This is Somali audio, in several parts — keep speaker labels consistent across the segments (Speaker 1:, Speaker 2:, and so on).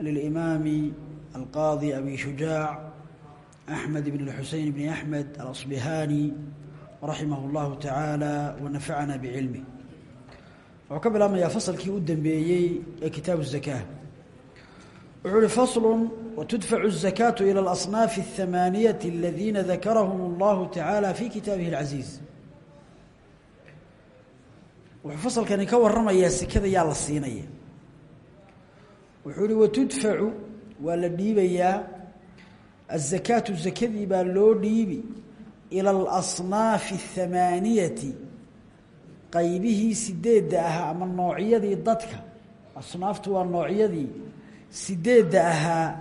Speaker 1: للإمام القاضي أبي شجاع أحمد بن الحسين بن أحمد الأصبهاني رحمه الله تعالى ونفعنا بعلمه وقبل أما يفصل كي أدن بيي كتاب الزكاة وعلي فصل وتدفع الزكاة إلى الأصناف الثمانية الذين ذكرهم الله تعالى في كتابه wuxuu hi watudfacu waa la dhiibayaa. Azakaatu zakadii baa loo dhiibi ila alasnaafi athamaaniyati qaybihii sideedda ahaa ama noocyadii dadka. Asnaaftu waa noocyadii sideedda ahaa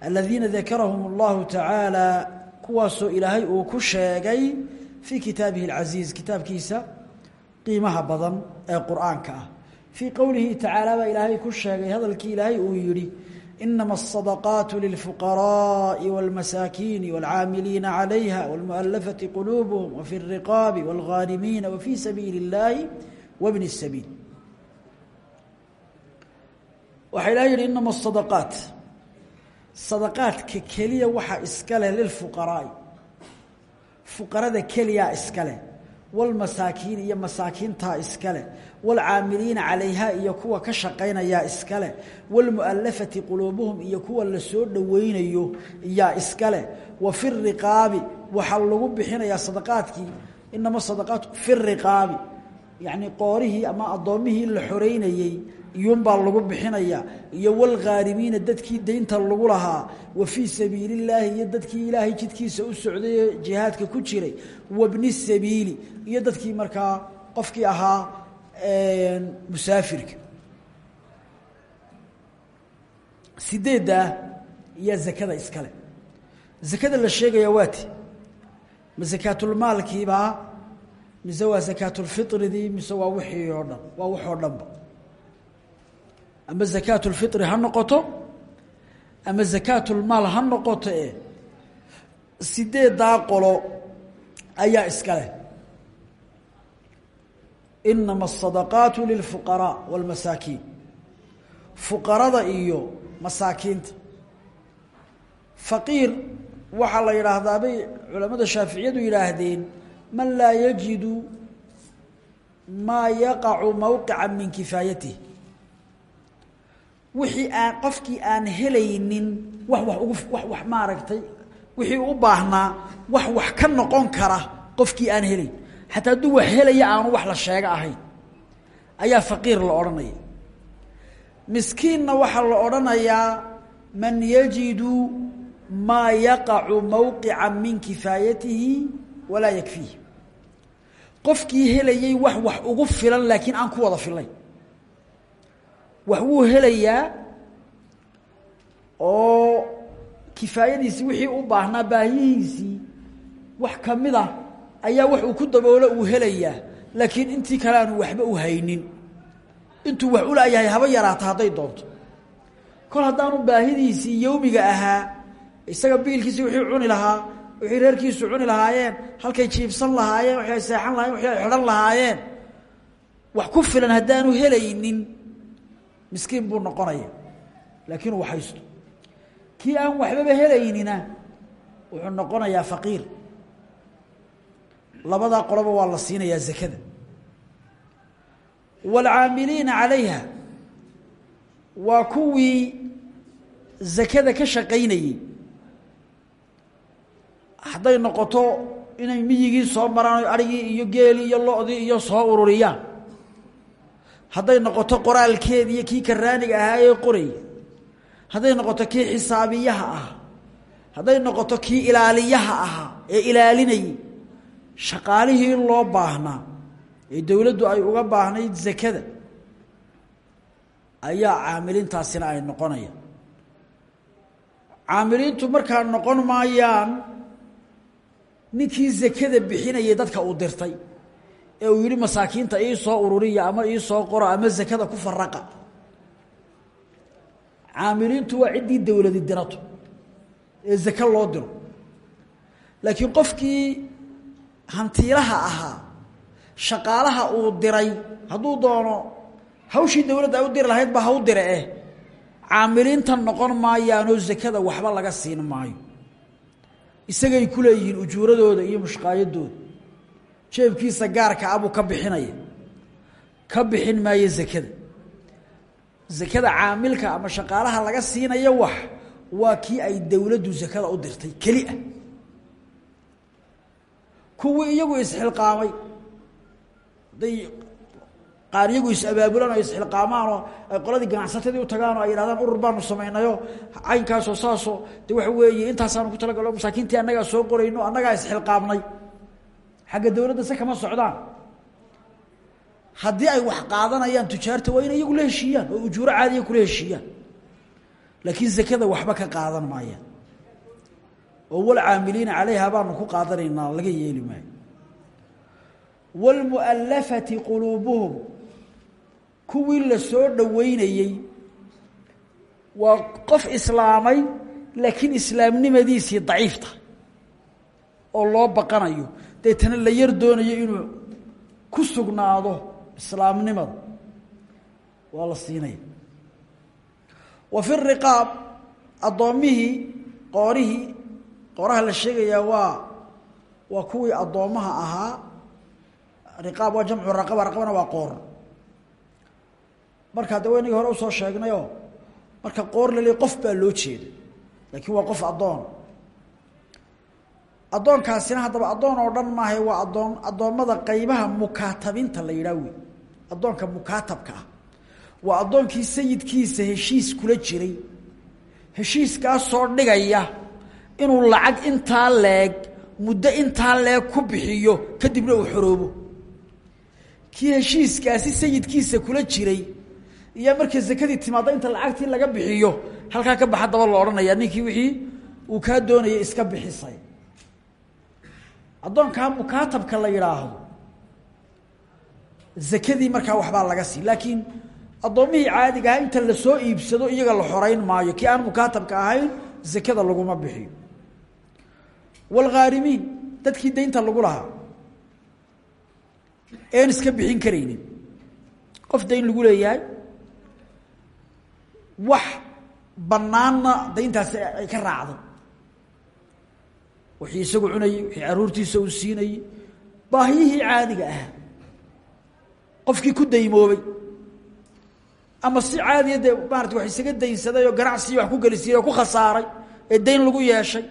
Speaker 1: aladiina dakarahum allahu tacaala kuwaasoo ilaahay uu ku sheegay fii kitaabihi alcasiiz kitaabkiisa qiimaha badan ee qur'aanka ah كتاب كيسا قيمها بضن القرآن كأه في قوله تعالى إلهي كشاقي هذا الكي إلهي ويري إنما الصدقات للفقراء والمساكين والعاملين عليها والمؤلفة قلوبهم وفي الرقاب والغارمين وفي سبيل الله وابن السبيل وحيلا إنما الصدقات الصدقات ككلية وحا إسكاله للفقراء فقراء كلية إسكاله walmasaakiin iyo masaakiintaa iskale waalcaamiliina calayhaa iyo kuwa ka shaqaynayaa iskale waalmu'allafati قلوبهم iyo kuwa la soo dhowaynayo yaa iskale wa fi riqaabi waxaa lagu bixinayaa sadaqaadkii inama sadaqaatu yani qoorihii ama addoommihii la xoreynayey iyuunbaa lagu bixinaya iyo walkhaarimiina dadkii daynta lagu lahaa wa fii sabiilillaahi iyo dadkii ilaahay jidkiisa u socday jihaadka ku jiray wabni sabiili iyo dadkii markaa qofkii ahaa musaafirka. Sideeddaa iyaa zakada iskale. Zakada la sheegaya waati ma sakaatulmaalkiibaa mise waa sakaatulfitridii mise waa wixii oo dhan waa waxoo dhanba. Ama sakaatulfitri ha noqoto ama sakaatulmaal ha noqoto e sideeddaa qolo ayaa iskaleh inama asadaqaatu lilfuqaraa waalmasaakiin fuqarada iyo masaakiinta. Faqiir waxaa la yidhaahdaa bay culamada shaaficiyadu yidhaahdeen man laa yajidu maa yaqacu mawqica min kifaayatih wixii aan qofkii aan helaynin wax wax ugu wax wax maaragtay wixii u baahnaa wax wax ka noqon kara qofkii aan helayn xataa hadduu wax helaya aanu wax la sheego ahayn. Ayaa faqiir la odhanaya. Miskiinna waxaa la odhanayaa man yajidu maa yaqacu mawqica min kifaayatihi walaa yakfiih qofkii helayay wax wax ugu filan laakiin aan ku wada filayn wax wuu helayaa oo kifaayadiisii wixii u baahnaa baahihiisii wax ka mid a ayaa wax uu ku daboolo uu helayaa laakiin intii kale aanu waxba u haynin. Intuu wax u laayahay haba yaraata hadday doonto. Kol haddaanu baahidiisii yowmiga ahaa isaga biilkiisi wixii cuni lahaa wixii reerkiisu cuni lahaayeen halkay jiibsan lahaayeen waxay seexan lahayen waxay xidhan lahaayeen. Wax ku filan haddaanu helaynin miskiin buu noqonaya. Laakiin uu haysto kii aan waxbaba helaynina wuxuu noqonayaa faqiir. Labadaa qoloba waa la siinayaa zakada. Waalcaamiliina calayha waa kuwii zakada ka shaqaynayey hadday noqoto inay miyigii soo maraan arigii iyo geelii iyo lo-dii iyo soo ururiyaan hadday noqoto qoraalkeedi iyo kii karaaniga ahaa ee qoraya hadday noqoto kii xisaabiyaha ah hadday noqoto kii ilaaliyaha ahaa ee ilaalinayay shaqaalihii loo baahnaa ee dowladdu ay uga baahnayd zakada ayaa caamilintaasina ay noqonayaan. Caamiliintu markaa noqon maayaan ninkii zakada bixinayay dadka uu dirtay. Ee uu yihi masaakiinta ii soo ururiya ama ii soo qoro ama zakada ku faraqa caamiliintu waa ciddii dawladi dirato ee zake loo diro. Laakiin qofkii hantiilaha ahaa shaqaalaha uu diray hadduu doono hawshii dawladda ay u diri lahayd ba ha u dire eh caamiliintan noqon maayaanoo zakada waxba laga siin maayo isagay ku leeyihiin ujuuradooda iyo mushqaayadooda. Jeebkiisa gaarka abuu ka bixinaya. Ka bixin maayo zakada. Zakada caamilka ama shaqaalaha laga siinayo wax waa kii ay dawladdu zakada u dirtay keli ah. Kuwii iyagu isxilqaamay haday qaar iyagu is-abaabulaan oo isxilqaamaan oo ay qoladii ganacsatadii u tagaan oo ay yidhahdaan urur baanu samaynayo caynkaasoo saasoo de waxa weeye intaasaanu ku talagalo masaakiintii annagaa soo qorayno annagaa isxilqaamnay xagga dawladda se kama socdaan. Haddii ay wax qaadanayaan tujaarta waa inay iyagu la oo ujuuro caadiya kula heshiiyaan. Laakiin zakada waxba ka qaadan maayaan oo walcaamiliina calayha baanu ku qaadanaynaa laga yeeli maayo. Wاlmualafati quluubuhum kuwii la soo dhoweynayey waa qof islaamay laakiin islaamnimadiisii daciifta oo loo baqanayo. Deetana la yar doonayo inuu ku sugnaado islaamnimada. Waa la siinaya. Wa fi riqaab addoommihii qoorihii qooraha la sheegayaa waa waa kuwii addoommaha ahaa. Riqaab waa jamcu raqaba raqabana waa qoor markaa de waynagii hore u soo sheegnayoo marka qoor la leey qof baa loo jeeda laakiin waa qof addoon. Addoonkaasina haddaba addoon oo dhan maaha waa addoon addoommada qaybaha mukaatabinta la yidhaah wey addoonka mukaatabka ah. Waa addoonkii sayidkiisa heshiis kula jiray. Heshiiskaasoo dhigaya inuu lacag intaa leeg muddo intaa leeg ku bixiyo kadibna uu xoroobo. Kii heshiiskaasi sayidkiisa kula jiray iyo markay zakadii timaaddo inta lacagtii laga bixiyo halkaa ka baxa daba la odhanaya ninkii wixii uu kaa doonayay iska bixisay. Addoonkaa mukaatabka la yidhaahdo zakadii markaa waxbaa laga sii. Laakiin addoommihii caadiga aha inta la soo iibsado iyaga la xoreyn maayo. Kii aan mukaatabka ahayn zakada laguma bixiyo. Waalghaarimiin dadkii daynta lagu lahaa een iska bixin karaynin. Qof dayn lagu leeyahay wax banaanna dayntaasi ay ka raacday wixii isagu cunayey wixii caruurtiisa uu siinayey baahiyihii caadiga ahaa. Qofkii ku daymoobay. Ama si caadiya dee maarata wax isaga daynsaday oo ganacsigii wax ku gelisiiyey oo ku khasaaray ee dayn lagu yeeshay.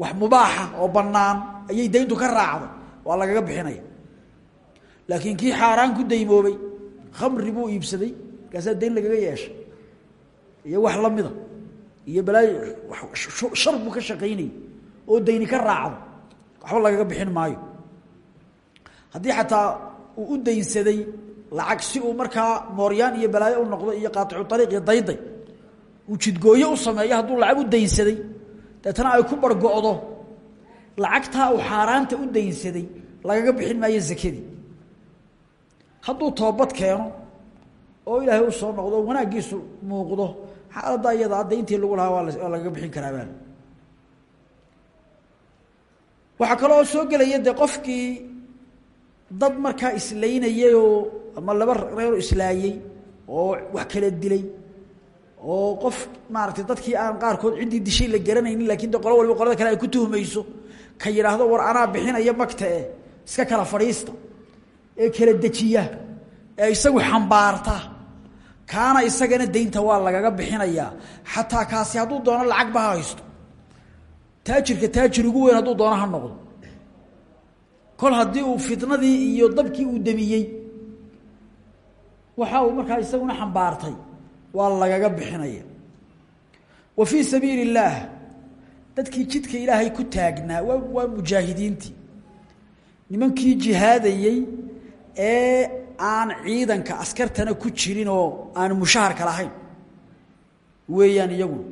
Speaker 1: Wax mubaaxa oo bannaan ayay dayntu ka raacday waa lagaga bixinaya. Laakiin kii xaaraan ku daymoobay khamri buu iibsaday markaasaa dayn lagaga yeeshay iyo wax lamida iyo balaayo shar buu ka shaqaynayay oo dayni ka raacdo waxba lagaga bixin maayo. Haddii xataa uu u daynsaday lacag si uu markaa mooryaan iyo balaayo u noqdo iyo qaaticu ariiq iyo dayday uu jidgooyo u sameeyo hadduu lacag u daynsaday deetana ay ku bargo'do lacagtaa uu xaaraanta u daynsaday lagaga bixin maayo zakadii. Hadduu toobad keeno oo ilaahay u soo noqdo wanaaggiisu muuqdo. Xaaladda iyada hadda intii lagu lahaa waa lagaga bixin karaa baan waxaa kaloo soo gelaya dee qofkii dad markaa islaynayayoo ama laba reero islaayey oo wax kala dilay oo qof maaragtay dadkii aan qaarkood ciddii dishay la garanaynin laakiin de qolo walba qolada kale ay ku tuhmayso ka yidhaahdo war anaa bixinaya magta e iska kala fadhiista ee kala dejiya ee isagu xambaarta kaana isagana daynta waa lagaga bixinayaa. Xataa kaasi hadduu doono lacagba ha haysto. Taajirka taajir ugu weyn hadduu doono ha noqdo. Kol haddii uu fitnadii iyo dabkii uu damiyey waxa uu markaa isaguna xambaartay. Waa lagaga bixinaya. Wa fii sabiili illaah dadkii jidka ilaahay ku taagnaa waa waa mujaahidiintii. Nimankii jihaadayey ee aan ciidanka askartana ku jirin oo aan mushaharka lahayn weeyaan iyaguna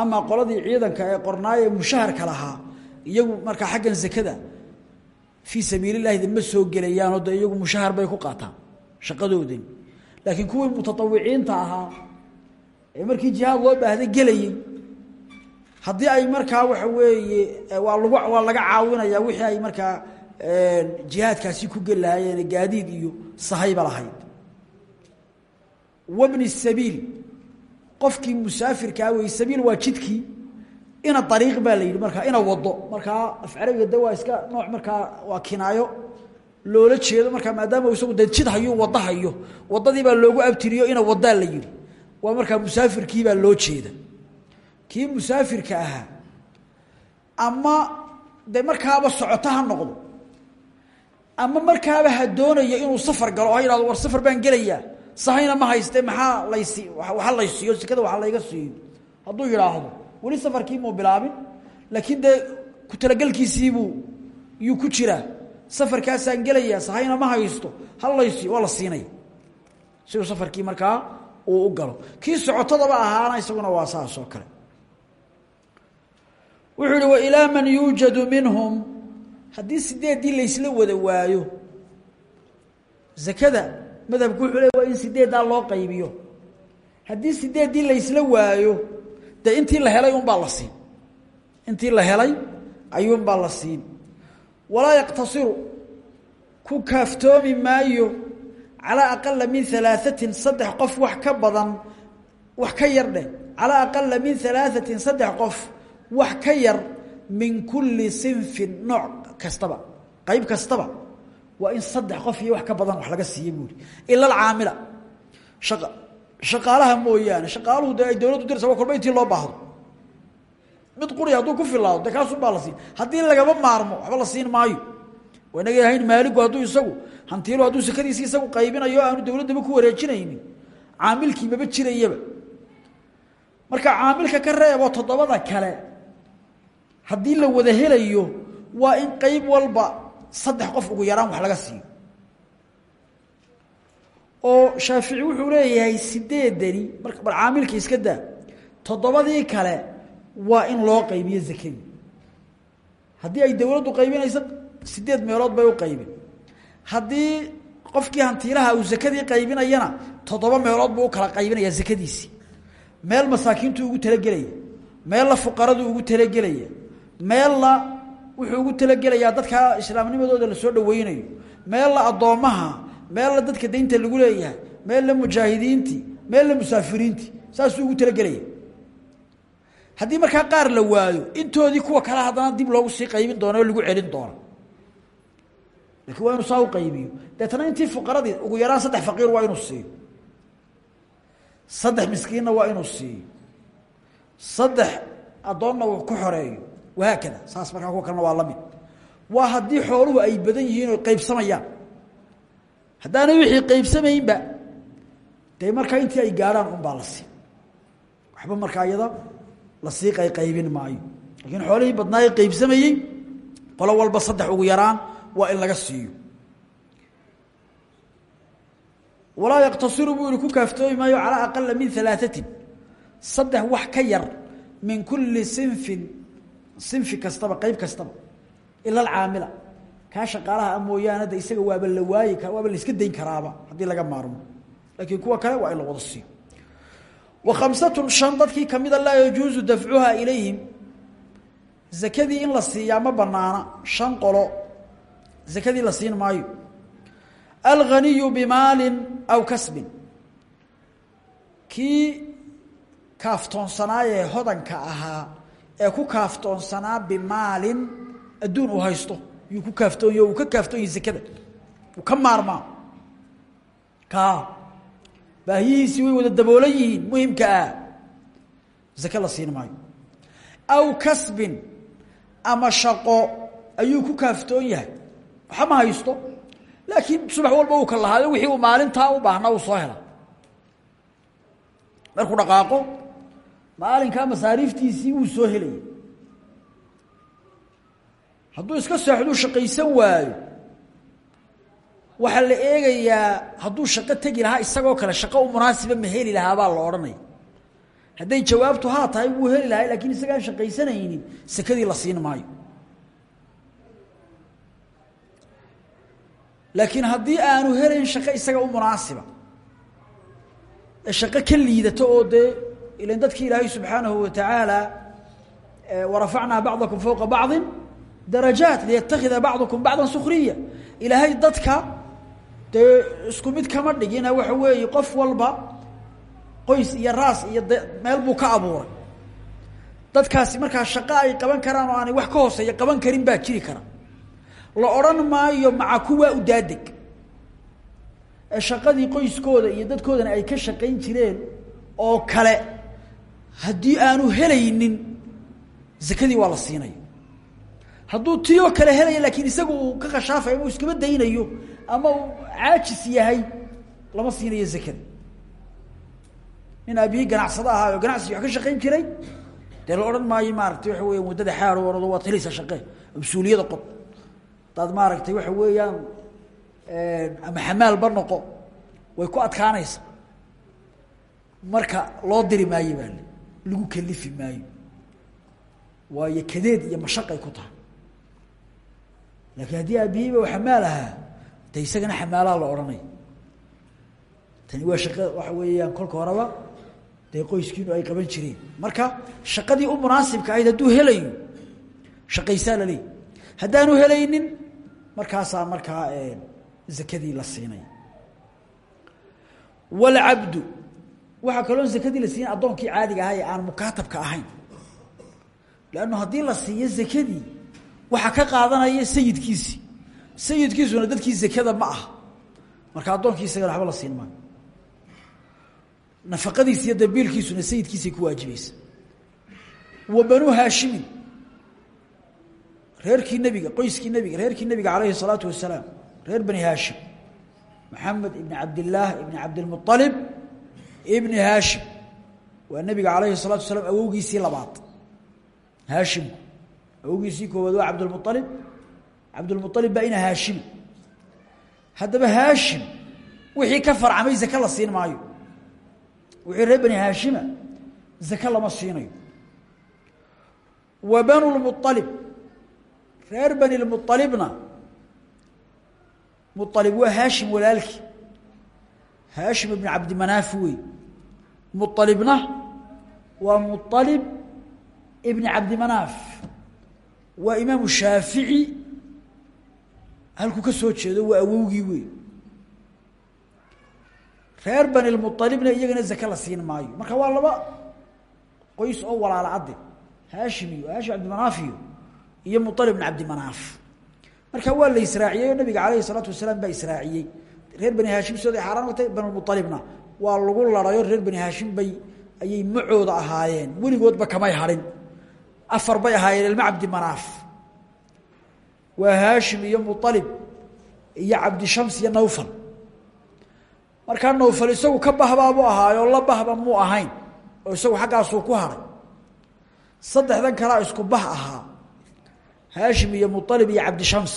Speaker 1: ama qoladii ciidanka ee qornaaye mushaharka lahaa iyagu markaa xaggan zakada fii sabiilillahi ma soo gelayaanoo de iyagu mushahar bay ku qaataan shaqadoodani laakiin kuwii mutatawiciinta ahaa ee markii jihaad loo baahday gelayey haddii ay markaa waxa weeye waa lagu waa laga caawinaya wixii ay markaa jihaadkaasi ku geli lahaayeen gaadiid iyo sahayba lahayd. Wabni sabiil qofkii musaafirkaa wey sabiil waa jidkii ina ariiq baa la markaa ina wado markaa af carabiga iska nooc markaa waa kinaayo loola jeedo markaa maadaama isagu de hayo wado hayo. Wadadii baa loogu abtiriyo ina wadaa la yidhi. Waa markaa musaafirkiibaa loo jeeda. Kii musaafirka ahaa ama de markaaba socoto noqdo ama markaaba ha doonayo inuu safar galo ha yidhahdo war safar baan gelayaa. Sahayna ma hayste maxaa laysi waxa laysiiyo sikada waxa layga siiyo. Hadduu yidhaahdo weli safarkii muu bilaabin laakiin dee ku talagelkiisiibuu yuu ku jiraa safarkaasaan gelayaa sahayna ma haysto hal laysiiyo waa la siinaya safarkii markaa uu u galo. Kii socotadaba ahaana isaguna waa saas kale. Wuxuu wa ilaa man yuujadu minhum haddii sideeddii laysla wada waayo zakada madhabku wuxuu le waa in sideeddaa loo qaybiyo. Haddii sideeddii laysla waayo dee intii la helay unbaa la siin. Intii la helay ayuunbaa la siin. Walaa yaqtasiru ku kaaftoomi maayo calaa aqala min alaaثatin saddex qof wax ka badan wax ka yar dheh. Calaa aqala min alaaثatin saddex qof wax ka yar min kuli sinfin nooc kastaba qayb kastaba waa in saddex qof iyo wax ka badan wax laga siiye buuri. Ila alcaamila. Shaqa shaqaalaha mooyaane shaqaaluhu dee ay dowladdu diraysa loo baahdo. Mid quri hadduu ku filaado dee kaasunbaa la siin. Maarmo waxba la siin maayo. Waa inaga ahayn maaligu hadduu isagu hantiilu hadduu sakadiisi isagu qaybinayo aanu dowladdaba ku wareejinaynin. Caamilkii maba jirayaba. Marka caamilka ka reebo toddobada kale haddii la wada helayo waa in qeyb walba saddex qof ugu yaraan wax laga siiyo. Oo shaafici wuxuu leeyahay sideedani mar bal caamilka iska daa toddobadii kale waa in loo qaybiyo zakadii. Haddii ay dowladdu qaybinayso sideed meelood bay u qaybin. Haddii qofkii hantiilaha uu zakadii qaybinayana toddoba meelood buu u kala qaybinaya zakadiisii meel masaakiintu ugu talagelaya meella fuqaradu ugu talagelaya meella wuxuu ugu talagelayaa dadka islaamnimadooda la soo dhaweynayo meella addoommaha meella dadka daynta lagu leeyahay meella mujaahidiintii meella musaafiriintii saasuu ugu talagelaya. Haddii markaa qaar la waayo intoodii kuwa kale haddana dib loogu sii qaybin doona oo lagu celin doona lakiin waa inuu qaybiyo. Deetana intii fuqaradii ugu yaraan saddex faqiir waa inuu siiyo. Saddex miskiinna waa inuu siiyo. Saddex addoonna uu ku xoreeyo wahaakada saas markaa kuwa kalena waa la mid. Waa haddii xooluhu ay badan yihiin oo qaybsamayaan. Haddaanay wixii qaybsamaynba dee markaa intii ay gaadhaan unbaa la sii waxba markaa iyada la sii qayqaybin maayo. Laakiin xoolihii badnaaye qaybsamayey qolo walba saddex ugu yaraan waa in laga siiyo. Walaa yaqtasiru buu ihi ku kaaftoomi maayo calaa aqala min alaaثatin saddex wax ka yar min kuli sinfin sinfi kastaba qeyb kastaba ila alcaamila. Kaa shaqaalaha a mooyaane da isaga waaba la waayi kara waaba la iska dayn karaaba haddii laga maarmo. Laakiin kuwa kale waa in la wada siiyo. Wa khamsatun shan kamida laa yajuusu dafcuha ilayhim. Zakadii in la siiyaa ma banaana shan qolo. Zakadii la siin maayo. Alghaniyu bimaalin aw kasbin. Kii kaaftoonsanaayee hodanka ahaa ee ku kaaftoonsanaa bimaalin adduun uu haysto yuu ku kaaftoonye uu ka kaaftoonyahy zakada uu ka maarmaa. Ka baahiyihiisii way wada daboolan yihiin muhimka ah zake la siin maayo. Aw kasbin ama shaqo ayuu ku kaaftoon yahay. Waxa ma haysto laakiin subax walba uu ka lahaayo wixii uu maalintaa u baahnaa uu soo hela. Markuu dhaqaaqo maalinkaa masaariiftiisii wuu soo helaya hadduu iska seexduu shaqaysan waayo waxaa la eegayaa hadduu shaqo tegi lahaa isagoo kale shaqo u munaasiba ma heli lahaa baa la odhanaya hadday jawaabtu haa tahay wuu heli lahay lakiin isagaan shaqaysanaynin sekadii la siin maayo. Laakiin haddii aanu helayn shaqo isaga u munaasiba ee shaqo ka liidato oo dee ilan dadki ilaahay subxaanahu watacaala warafacnaa bacdakum fowqa bacdi darajaat liyatakida bacdukum bacda sukriya ilaahay dadka dee isku mid kama dhigina waxa weeye qof walba qoys iyo raas iyo meel buu ka abuuray dadkaasi markaa shaqo ay qaban karaan oo aanay wax ka hooseeya qaban karin baa jiri kara la odhan maayo maca kuwaa u daadeg shaqadii qoyskooda iyo dadkoodana ay ka shaqayn jireen oo kale haddii aanu helaynin zakadii waa la siinaya hadduu tii oo kale helaya laakiin isagu uu ka khashaafayo ama uu iskaba daynayo ama uu caajis yahay lama siinayo zakada nin aabihii ganacsado ahaa oo ganacsi wax ka shaqayn jiray dee la odhan maayo maaragtay waxa weya muddada xaaro orado waad helaysaa shaqe mas'uuliyada qob hadaad maaragtay waxa weeyaan ama xamaalba noqo way ku adkaanaysa. Marka loo diri maayo lagu kelifi maayo waayo kadeed iyo mashaqay ku tahay. Laakiin haddii aabihiiba xamaal ahaa de isagana xamaalaha la odhanaya tani waa shaqa waxa weeyaan kolka horeba dee qoyskiinu ay qaban jireen. Marka shaqadii u munaasibka ahayd hadduu helayo shaqaysaa la leey haddaanu helaynin markaasaa markaa zakadii la siinay. Walcabdu waxaa kaloo zakadii la siiyen addoonkii caadiga ahaa ee aan mukaatabka ahayn. Lannu haddii la siiyo zakadii waxaa ka qaadanaya sayidkiisii sayidkiisuna dadkii zakada ma aha. Marka addoonkii waxba la siin maayo. Nafaqadiis iyo dambiilkiisuna sayidkiisay ku waajibaysa. Wa banuu haashimin reerkii nebiga qoyskii nebiga reerkii nebiga calayhi salaatu wasalaam reer bani haashim. Maxamed ibni cabdillaah ibni cabdilmualib ibni haashim waa nebiga calayhi الsalatu wasalaam awowgiisii labaad. Haashimku awowgiisii koowaad waa cabdulmualib cabdulmualib baa ina haashimi haddaba haashim wixii ka farcamay zake la siin maayo. Wixii reer bani haashima zake siinayo. Wa banu lmualib reer bani lmualibna mualib waa haashim walaalkii. Haashim ibn cabdimanaaf wey mualibna waa mualib ibn cabdimanaaf waa imaamu shaafici halkuu ka soo jeedo waa awowgii wey reer bani lmualibna iyagana zake la siin maayo. Marka waa laba qoys oo walaala cadde haashim iyo haashim cabdimanaaf iyo iyo mualib bn cabdimanaaf marka waa la israaciyey oo nabiga calayhi salaatu wasalaam baa israaciyey. Reer bani haashim sooday xaaraan waa lagu larayo reer bani haashim bay ayay macooda ahaayeen. Weligoodba kamay harin. Afar bay ahaayeen ilma cabdimanaaf waa haashim iyo mualib iyo cabdishams iyo nawfal. Markaa nawfal isagu ka bahbaabuu ahaayo la bahba muu ahayn oo isagu xaggaasuu ku haray. Saddexdan kalaa isku bah ahaa. Haashim iyo mualib iyo cabdishams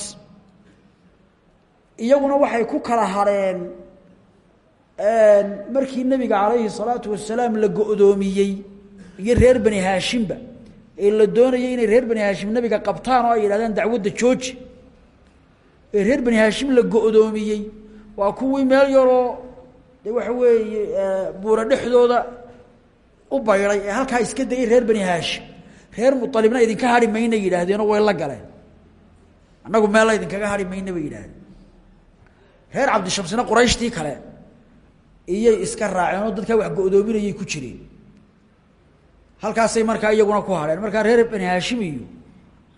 Speaker 1: iyaguna waxay ku kala hareen markii nebiga calayhi salaatu wasalaam la go-doomiyey iyo reer bani haashimba ee la doonayay inay reer bani haashim nebiga qabtaan oo ay yidhahdaan dacwadda jooji. Ee reer bani haashim la go-doomiyey waa kuwii meel yaroo de waxa weeye buura dhexdooda u bayday ee halkaa iska degay reer bani haashim. Reer mualibna idinka hari mayna yidhaahdeenoo way la galeen. Annagu meella idinkaga hari mayna bay yidhaahdeen. Reer cabdishamsina qurayshtii kale iyay iska raaceen oo dadkaa wax go-doominayay ku jireen. Halkaasay markaa iyaguna ku hadheen markaa reer bani haashim iyo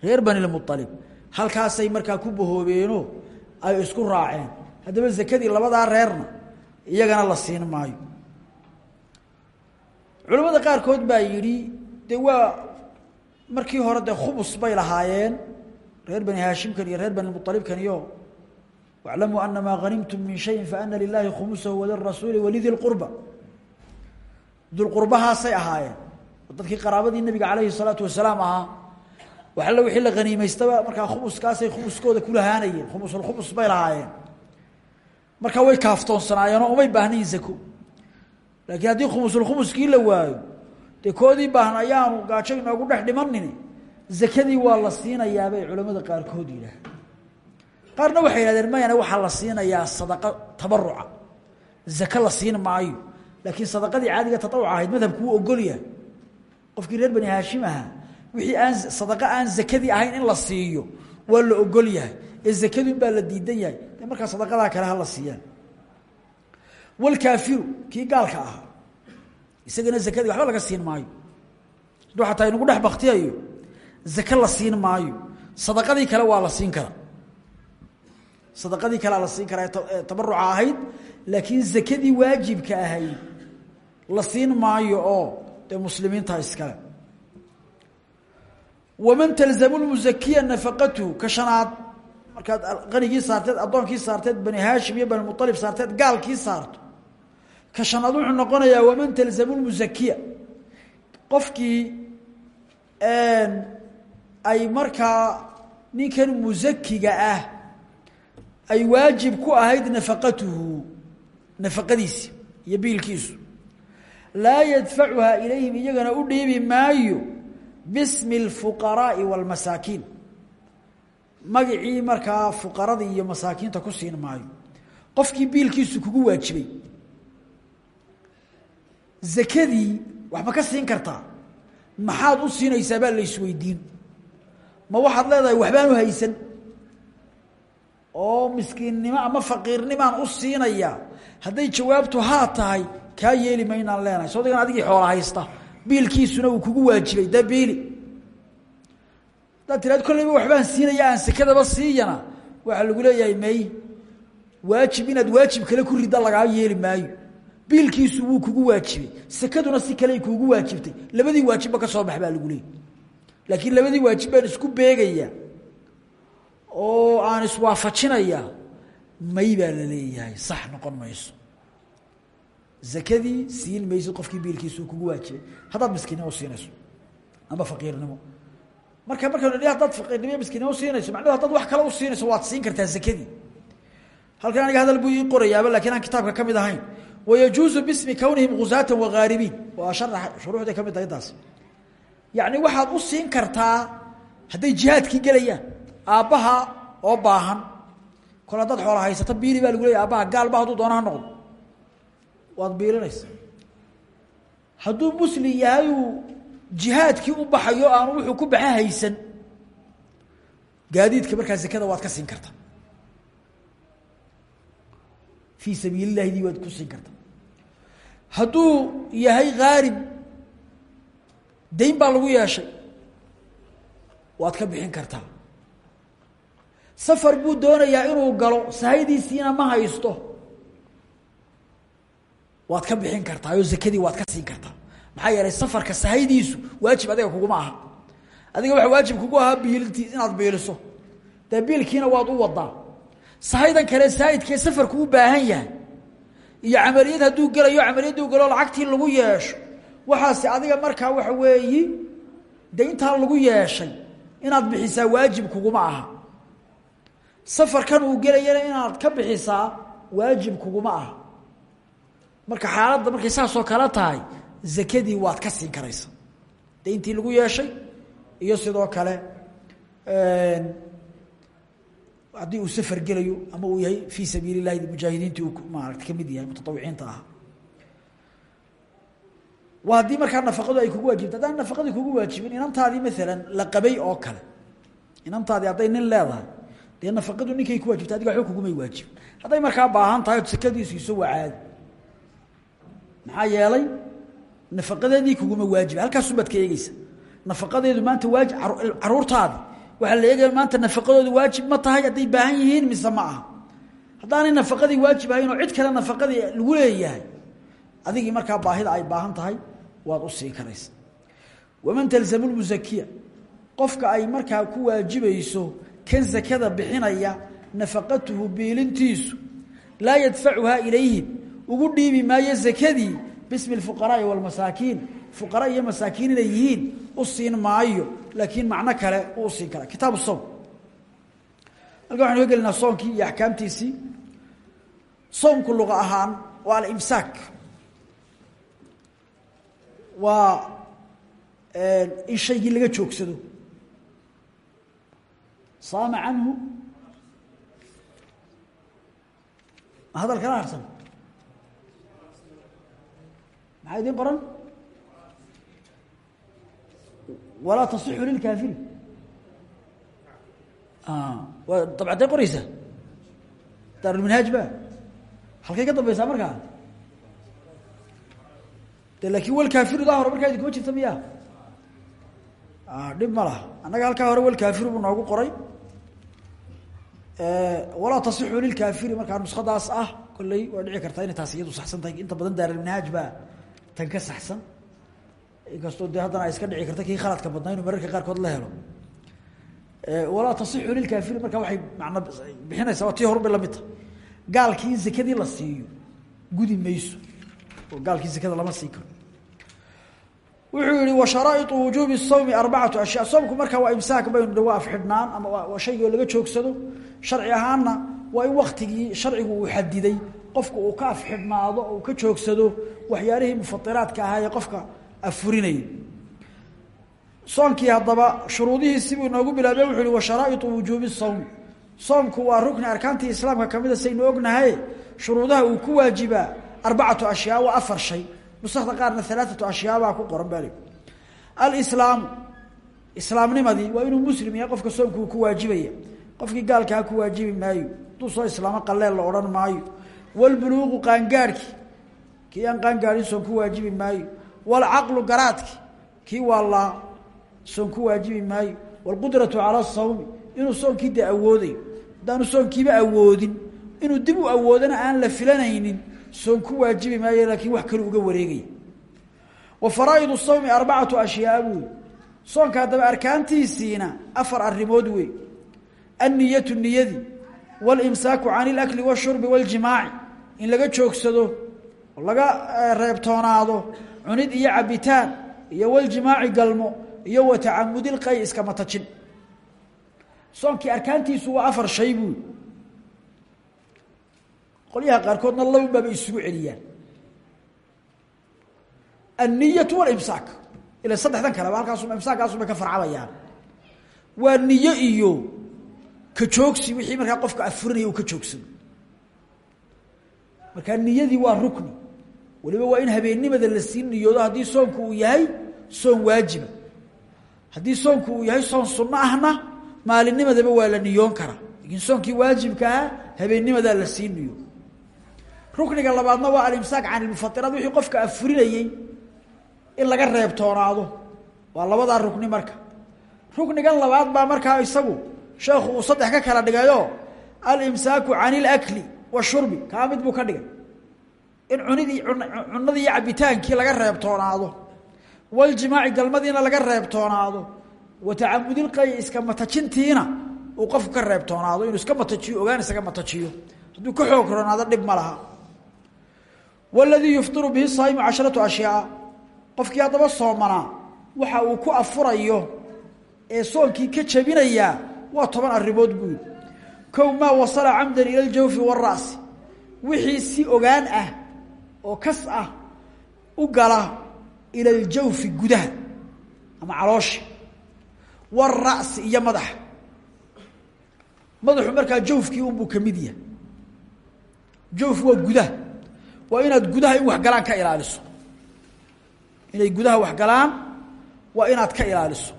Speaker 1: reer banilmualib halkaasay markaa ku bahoobeeno ay isku raaceen. Haddaba zakadii labadaa reerna iyagana la siin maayo. Culamada qaarkood baa yidhi dee waa markii hore dee khubus bay lahaayeen. Reer bani haashimkan iyo reer banilmualibkan iyo wاclamuu ana maa hanimtum min shayin faana lilahi khumusahu walirasuuli walidi lqurba dulqurbahaasay ahaayeen dadkii qaraabadii nabiga calayhi الsalaatu wasalaam ahaa wax alla wixii la haniimaystaba markaa khumuskaasay khumuskooda kulahaanayeen khumusulkhumus bay lahaayeen marka way kaaftoonsanaayeenoo umay baahnayin zako laakiin haddii khumusulkhumuskii la waayo dee koodii baahan ayaanu gaajo inoogu dhex dhimanin zakadii waa la siinayaa bay culamada qaarkood yidhaah qaarna waxay yihahdeen mayane waxaa la siinayaa sadaqa tabaruca zake la siin maayo. Laakiin sadaqadii caadiga tatawuc ahayd madhabku wuu ogolyahay qofkii reer bani haashim ahaa wixii aan sadaqa aan zakadii ahayn in la siiyo waa la ogol yahay. Ee zakadun baa la diidan yahay. Dee markaa kale ha la siiyaan. Walkaafiru kii gaalka ahaa isagana zakadii waxba laga siin maayo. Hadduu xataa inagu dhex baktiyayo zake la siin maayo. Sadaqadii kale waa la siin karaa sadaqadii kalea la siin karaa ee ahayd laakiin zakadii waajibka ahayd la siin maayo oo dee muslimiinta iskale waman talzamu lmuzakiya nafaqatuhu ka markaad qanigii saarteed addoonkii saarteed bani haashim iyo bani mualib saarteed gaalkii saarto. Ka wuxuu noqonayaa waman talzamu lmuzakiya qofkii ay markaa ninkan muzakiga ah ay waajib ku ahayd nafaqatuhu nafaqadiisi iyo biilkiisu. Laa yadfacuhaa ilayhim iyagana u dhiibi maayo bismi اlfuqaraa'i wاlmasaakiin magacii markaa fuqaradii iyo masaakiinta ku siin maayo. Qofkii biilkiisu kugu waajibay. Zakadii waxba ka siin kartaa. Maxaad u siinaysaa baa la isweydiin. Ma waxaad leedahay waxbaan u haysan oo miskiinnimo ama faqiirnimaan u siinayaa hadday jawaabtu haa tahay kaa yeeli maynaan leenahay. Soo digan adigii xoola haysta biilkiisuna uu kugu waajibay dee biili. Haddaad tiraad waxbaan siinaya aan sekadaba siiyana. Waxaa lagu leeyahay may waajib waajib kale ku ridda lagaa yeeli maayo. Biilkiisu wuu kugu waajibay. Sekaduna si kale kuugu waajibtay. Labadii waajibba ka soo bax baa lagu leeyay laakiin labadii waajib baan isku beegaya oo aan iswaafajinaya may baa la leeyahay. Sax noqon mayso. Zakadii siin maysid qofkii biilkiisu kugu waajibay. Haddaad miskiinnimo siinayso ama faqiirnimo. Marka markaynu nidhi haddaad faqiirnimo miskiinnimo siinayso macnuhu haddaad wax kale u siinayso waad siin kartaa zakadii halkan aniga hadal buu ii qorayaaba laakiin aan kitaabka ka mid ahayn. Wayajuuzu bismi kownihim gusaatan wagaaribiin waa sharax shuruuxday ka mid tahay taas yacni waxaad u siin kartaa aabbaha oo baahan. Kol haddaad xoola haysato biili baa lagu leeya aabbaha gaalba hadduu doona ha noqdo. Waad biilinaysa hadduu muslim yahay uu jihaadkii u baxayo aanu wuxuu ku baxa haysan gaadiidka markaa sekada waad ka siin karta. Fii sabiili llahi dii waad ku siin karta. Hadduu yahay haarib dayn baa lagu yeeshay waad ka bixin kartaa safar buu doonayaa inuu galo sahaydiisiina ma haysto. Waad ka bixin kartaa oo zakadii waad ka siin kartaa. Maxaa yeelay safarka sahaydiisu waajib adiga kuguma aha. Adiga waxa waajib kugu ahaa biilintii inaad biiliso. Dee waad u wadaa. Sahaydan kale saayidkee safarku u baahan yahay. Iyo camaliyad hadduu gelayo camaliyadduu galo lacagtii lagu yeesho. Waxaase adiga markaa waxa weeyi dee lagu yeeshay inaad bixisaa waajib kuguma aha safarkan uu gelayana inaad ka bixisaa waajib kuguma aha. Marka xaaladda markay saasoo kale tahay zakadii waad ka siin karaysa. Dayntii lagu yeeshay iyo sidoo kale haddii uu safar gelayo ama uu yahay fii sabiili llahi mujaahidiintii uu ka mid yahay mutatawiciinta ah waa haddii markaa nafaqadu ay kugu waajibto haddaan nafaqadii kugu waajibin inantaadii maalan la oo kale inantaadii hadday nin leedahay dee nafaqadu ninkay ku waajibta adiga waxba kugumay waajibin hadday markaa baahan tahay od sakadii siiso waa caadi yeelay nafaqadeedii kuguma waajiba halkaasubaad ka eegeysa nafaqadeedu maanta waajib caruurtaadi. Waxaa la eegaya maanta nafaqadoodu waajib ma tahay hadday baahan yihiin mise ma aha. Haddaanay nafaqadii waajib ahayn oo cid kale nafaqadii lagu leeyahay adigii markaa baahida ay baahan tahay waad u sii karaysa. Waman talzamu lmusakiya qofka ay markaa ku waajibayso kan sakada bixinaya nafaqatuhu biilintiisu laa yadfacuhaa ilayhim ugu dhiibi maayo sakadii bismi اfuqaraai wاlmasaakiin fuqara iyo masaakiin inay yihiin u maayo laakiin macno kale u siin kara. Kitaab soom halkan waxanu ka gelinaa soonkii iyo axkaamtiisii. Soomku luqa ahaan waa alimsaak. Waa in shaygii laga joogsado saama canhu. Hadal kala harsan? Maxaa idiin qoran? Walaa tasixu lilkaafiri waa dabcadee qoreysa daarulminhaaj ba halkay ka dambaysaa markaa? De laakin walkaafiru daa hore markaa idinkuma jirta miya dhib ma laha. Annaga halkaa hore walkaafiru buu noogu qoray Eh, walaa tasixu lilkaafiri markaa nuskhadaas ah kolley waa dhici kartaa inay taasi iyadu saxsan tahay inta badan daaralmanhaaj baa tan ka saxsan. Inkastoo dee ay iska dhici karta kii khaladka badnaa inuu mararka qaarkood la helo. Eh, walaa tasixu lilkaafiri markaa waay macna bixinaysaa waa tii horba lamidta gaalkii in la siiyo gudi mayso oo gaalkii sekada lama sii karo. Wuxuu yihi washaraa'iu wujuubi sawmi arbacatu ashya soomku markaa waa imsaak baynu dhawaa afxidhnaan ama shayga oo laga joogsado sharci ahaanna waa in waktigii sharcigu uu xadiday qofka uu ka afxidhmaado uu ka joogsado waxyaalihii mufairaadka ahaa ee qofka afurinayay. Soonkii haddaba shuruudihiisi buu inoogu bilaabey wuxu uhi wa sharaa'iu wujuubi sawm soomku waa rukni arkaantii islaamka kamida saynu ognahay shuruudaha uu ku waajibaa arbacatu ashyaa waa afar shay nusakda qaarna alaaatu ashyaabaa ku qoran bal alislaamu islaamnimadii waa inuu muslim yahay qofka soomku ku waajibaya qofkii gaalkaa ku waajibi maayo hadduu soo islaamo qaleel la odhan maayo walbuluuqu qaangaarhki kii aan qaangaarin soon ku waajibi maayo walcaqlu garaadki kii waalaa soon ku waajibi maayo walqudratu cala asawmi inuu soonkii de awoodayo haddaanu soonkiiba awoodin inuu dib u awoodana aan la filanaynin soon ku waajibi maayo laakiin wax kale uga wareegaya wa faraa'idu sawmi arbacatu ashyaa buuyi soonka haddaba arkaantiisiina afar arrimood wey anniyatu niyadi walimsaaku can ilakli washurbi waljimaaci in laga joogsado laga reebtoonaado cunid iyo cabitaan iyo waljimaaci galmo iyo wa tacamudilqay iskama tajin soonkii arkaantiisu waa afar shay buuyi qolyaha qaarkoodna laba baaba isugu celiyaan. Anniyatu walimsaak ila saddexdan kaleba halkaasu imsaakaasunbay ka farcabayaan. Waa niyo iyo ka joogsi wixii markaa qofka afurinaya uu ka joogsado. Markaa niyadii waa rukni. Waliba waa in habeennimada la sii haddii soonku uu yahay soon waajiba. Haddii soonku uu yahay soon sunno ahna maalinnimadaba waa la niyoon karaa. Laakiin soonkii waajibkaa habeennimadaa la sii rukniga labaadna waa alimsaak can ilmufatiraat wixii qofka afurinayey in laga reebtoonaado waa labadaa rukni marka. Ruknigan labaad baa markaa isagu sheekhu uu saddex ka kala dhigayo alimsaaku can ilakli washurbi kaa mid buu ka dhigay. In cunidii cunadii iyo cabitaankii laga reebtoonaado waljimaaci galmadiina laga reebtoonaado wa tacamudilqay iska matajintiina uu qofku ka reebtoonaado inuu iska matajiyo ogaan isaga matajiyo. Hadduu ka xoog roonaado dhib ma laha. Waladii yuftiru bihi saaimu casharatu ashyaa. Qofkii haddaba soomanaa waxa uu ku afurayo ee soonkii ka jebinayaa waa toban arrimood buui kow maa wasala camdan ila ljawfi wara'si wixii si ogaan ah oo kas ah u gala ila aljawfi gudaha ama caloosha. Wara'si iyo madaxa madaxu markaa jawfkii unbuu ka mid yahay. Jawf waa gudaha. Waa inaad gudaha in waxgalaan ka ilaaliso. Inay gudaha waxgalaan waa inaad ka ilaaliso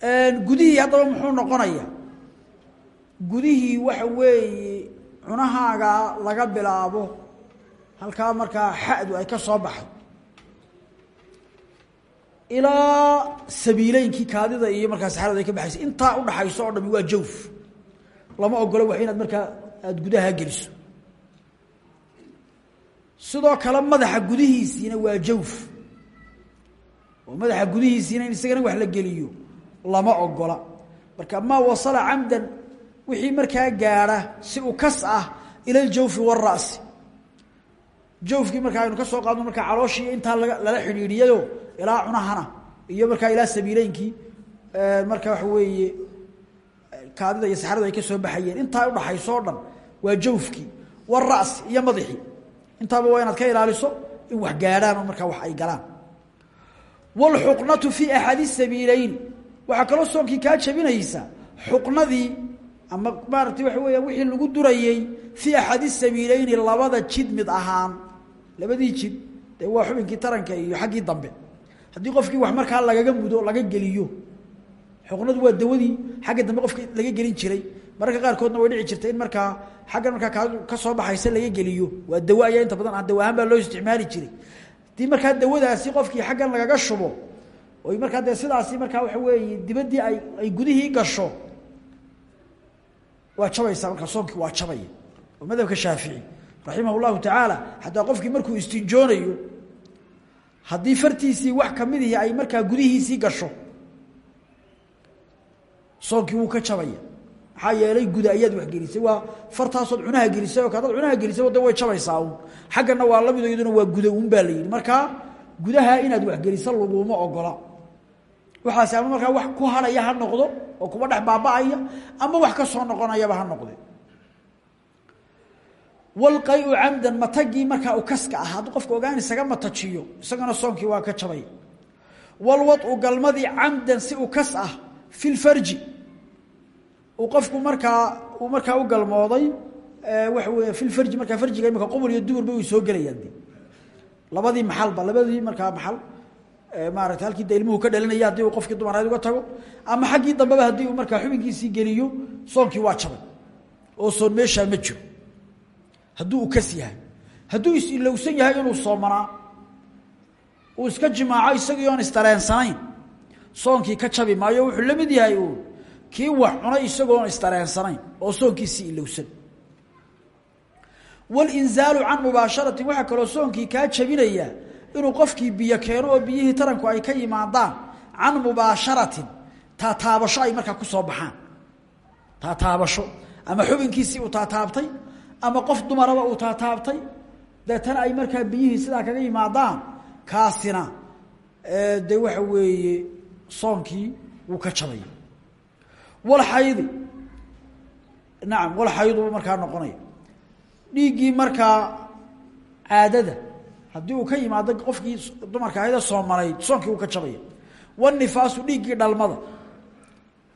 Speaker 1: gudihii haddaba muxuu noqonayaa gudihii waxa weeye cunahaaga laga bilaabo halkaa markaa xadu ay ka soo baxdo. Ilaa sabiileynkii kaadida iyo markaa saxaradu ay ka baxaysa intaa udhaxayso o dhami waa jawf. Lama ogolo wax inaad markaa aada gudaha geliso. Sidoo kale madaxa gudihiisiina waa jawf. Oo madaxa gudihiisiina in isagana wax la geliyo lama ogola marka maa wasala camdan wixii markaa gaadha si u kas ah ila ljawfi wara'si jawfkii markaa aynu ka soo qaadno markaa calooshii intaa lala xidhiidhiyayo ilaa cunahana iyo markaa ilaa sabiileynkii marka waxa weeye kaadida iyo saxaradu ay ka soo baxayeen. Intaa udhaxayso o dhan waa jawfkii wara'si iyo madaxii intaaba waa inaad ka ilaaliso in wax gaadhaan oo markaa wax ay galaan. Wاlxuqnatu fi axadi sabiileyn waxaa kaloo soonkii kaa jabinaysa xuqnadii ama maarata waxa weya wixii lagu durayey fi axadi sabiileyni labada jid mid ahaan. Labadii jid dee waa xubinkii taranka iyo xaggii dambe. Haddii qofkii wax markaa lagaga mudo laga geliyo xuqnadu waa dawadii xagga dambe qofka laga gelin jiray. Mararka qaarkoodna way dhici jirtay in markaa xaggan markaa ka soo baxaysa laga geliyo. Waa dawo ayaa inta badan ah dawo ahaan baa loo isticmaali jiray. Haddii markaa dawadaasi qofkii xaggan lagaga shubo oy markaa dee sidaasi markaa waxa weeye dibaddii ay ay gudihii gasho waa jabaysaa markaa soomkii waa jabaya oo madhabka shaafici raximah llahu tacaala xataa markuu istinjoonayo haddii fartiisii wax kamidihii ay markaa gudihiisii gasho soonkii wuu ka jabaya maxaa yeelay guda ayaad waxgelisay waa fartaasood cunaha gelisay oo kadaad cunaha gelisay de way jabaysaa un waa iyaduna waa guda baa la yidhi. Gudaha inaad waxgeliso laguma ogola waxaas ama markaa wax ku haraya ha noqdo oo kuba dhex baaba-aya ama wax ka soo noqonayaba ha noqde. Walqayu camdan matagii markaa u kaska ah hadduu qofka ogaan isaga matajiyo isagana soonkii waa ka jabay. Walwadcu galmadii camdan si u kas ah fi lfarji uu qofku uu markaa u galmooday waxa wey fi lfarji markaa farjiga imika qubul iyo duburba way soo gelayaan. Labadii maxalba labadii markaa maxal maarata halkii ilmuhu ka dhalinaya haddii uu qofkii dumarayd uga tago ama xaggii dambeba haddii uu markaa xubinkiisii geliyo soonkii waa jabay. Oo soon meeshaa ma jiro. Hadduu u kas yahay. Hadduu is-ilowsan yahay inuu soomanaa uu iska jimaaco isagii oon isdareensanayn soonkii ka jabi maayo wuxuu la mid yahay uu kii wax cunay isagoon isdareensanayn oo soonkiisii ilowsan. Walinzaalu can mubaasharatin waxaa kaloo soonkii kaa jabinaya inuu qofkii biyo keeno oo biyihii taranku ay ka yimaadaan can mubaasharatin taataabasho ay markaa ku soo baxaan. Taataabasho ama xubinkiisii uu taataabtay ama qof dumaraba uu taataabtay deetana ay markaa biyihii sidaa kaga yimaadaan kaasina dee waxa weeye soonkii wuu ka jabaya walxaydi nacam walxaydu markaa noqonaya. Dhiiggii markaa caadada haddii uu ka yimaado qofkii dumarka ahayda soomanayd soonkii uu ka jabaya wanifaasu dhiiggii dhalmada.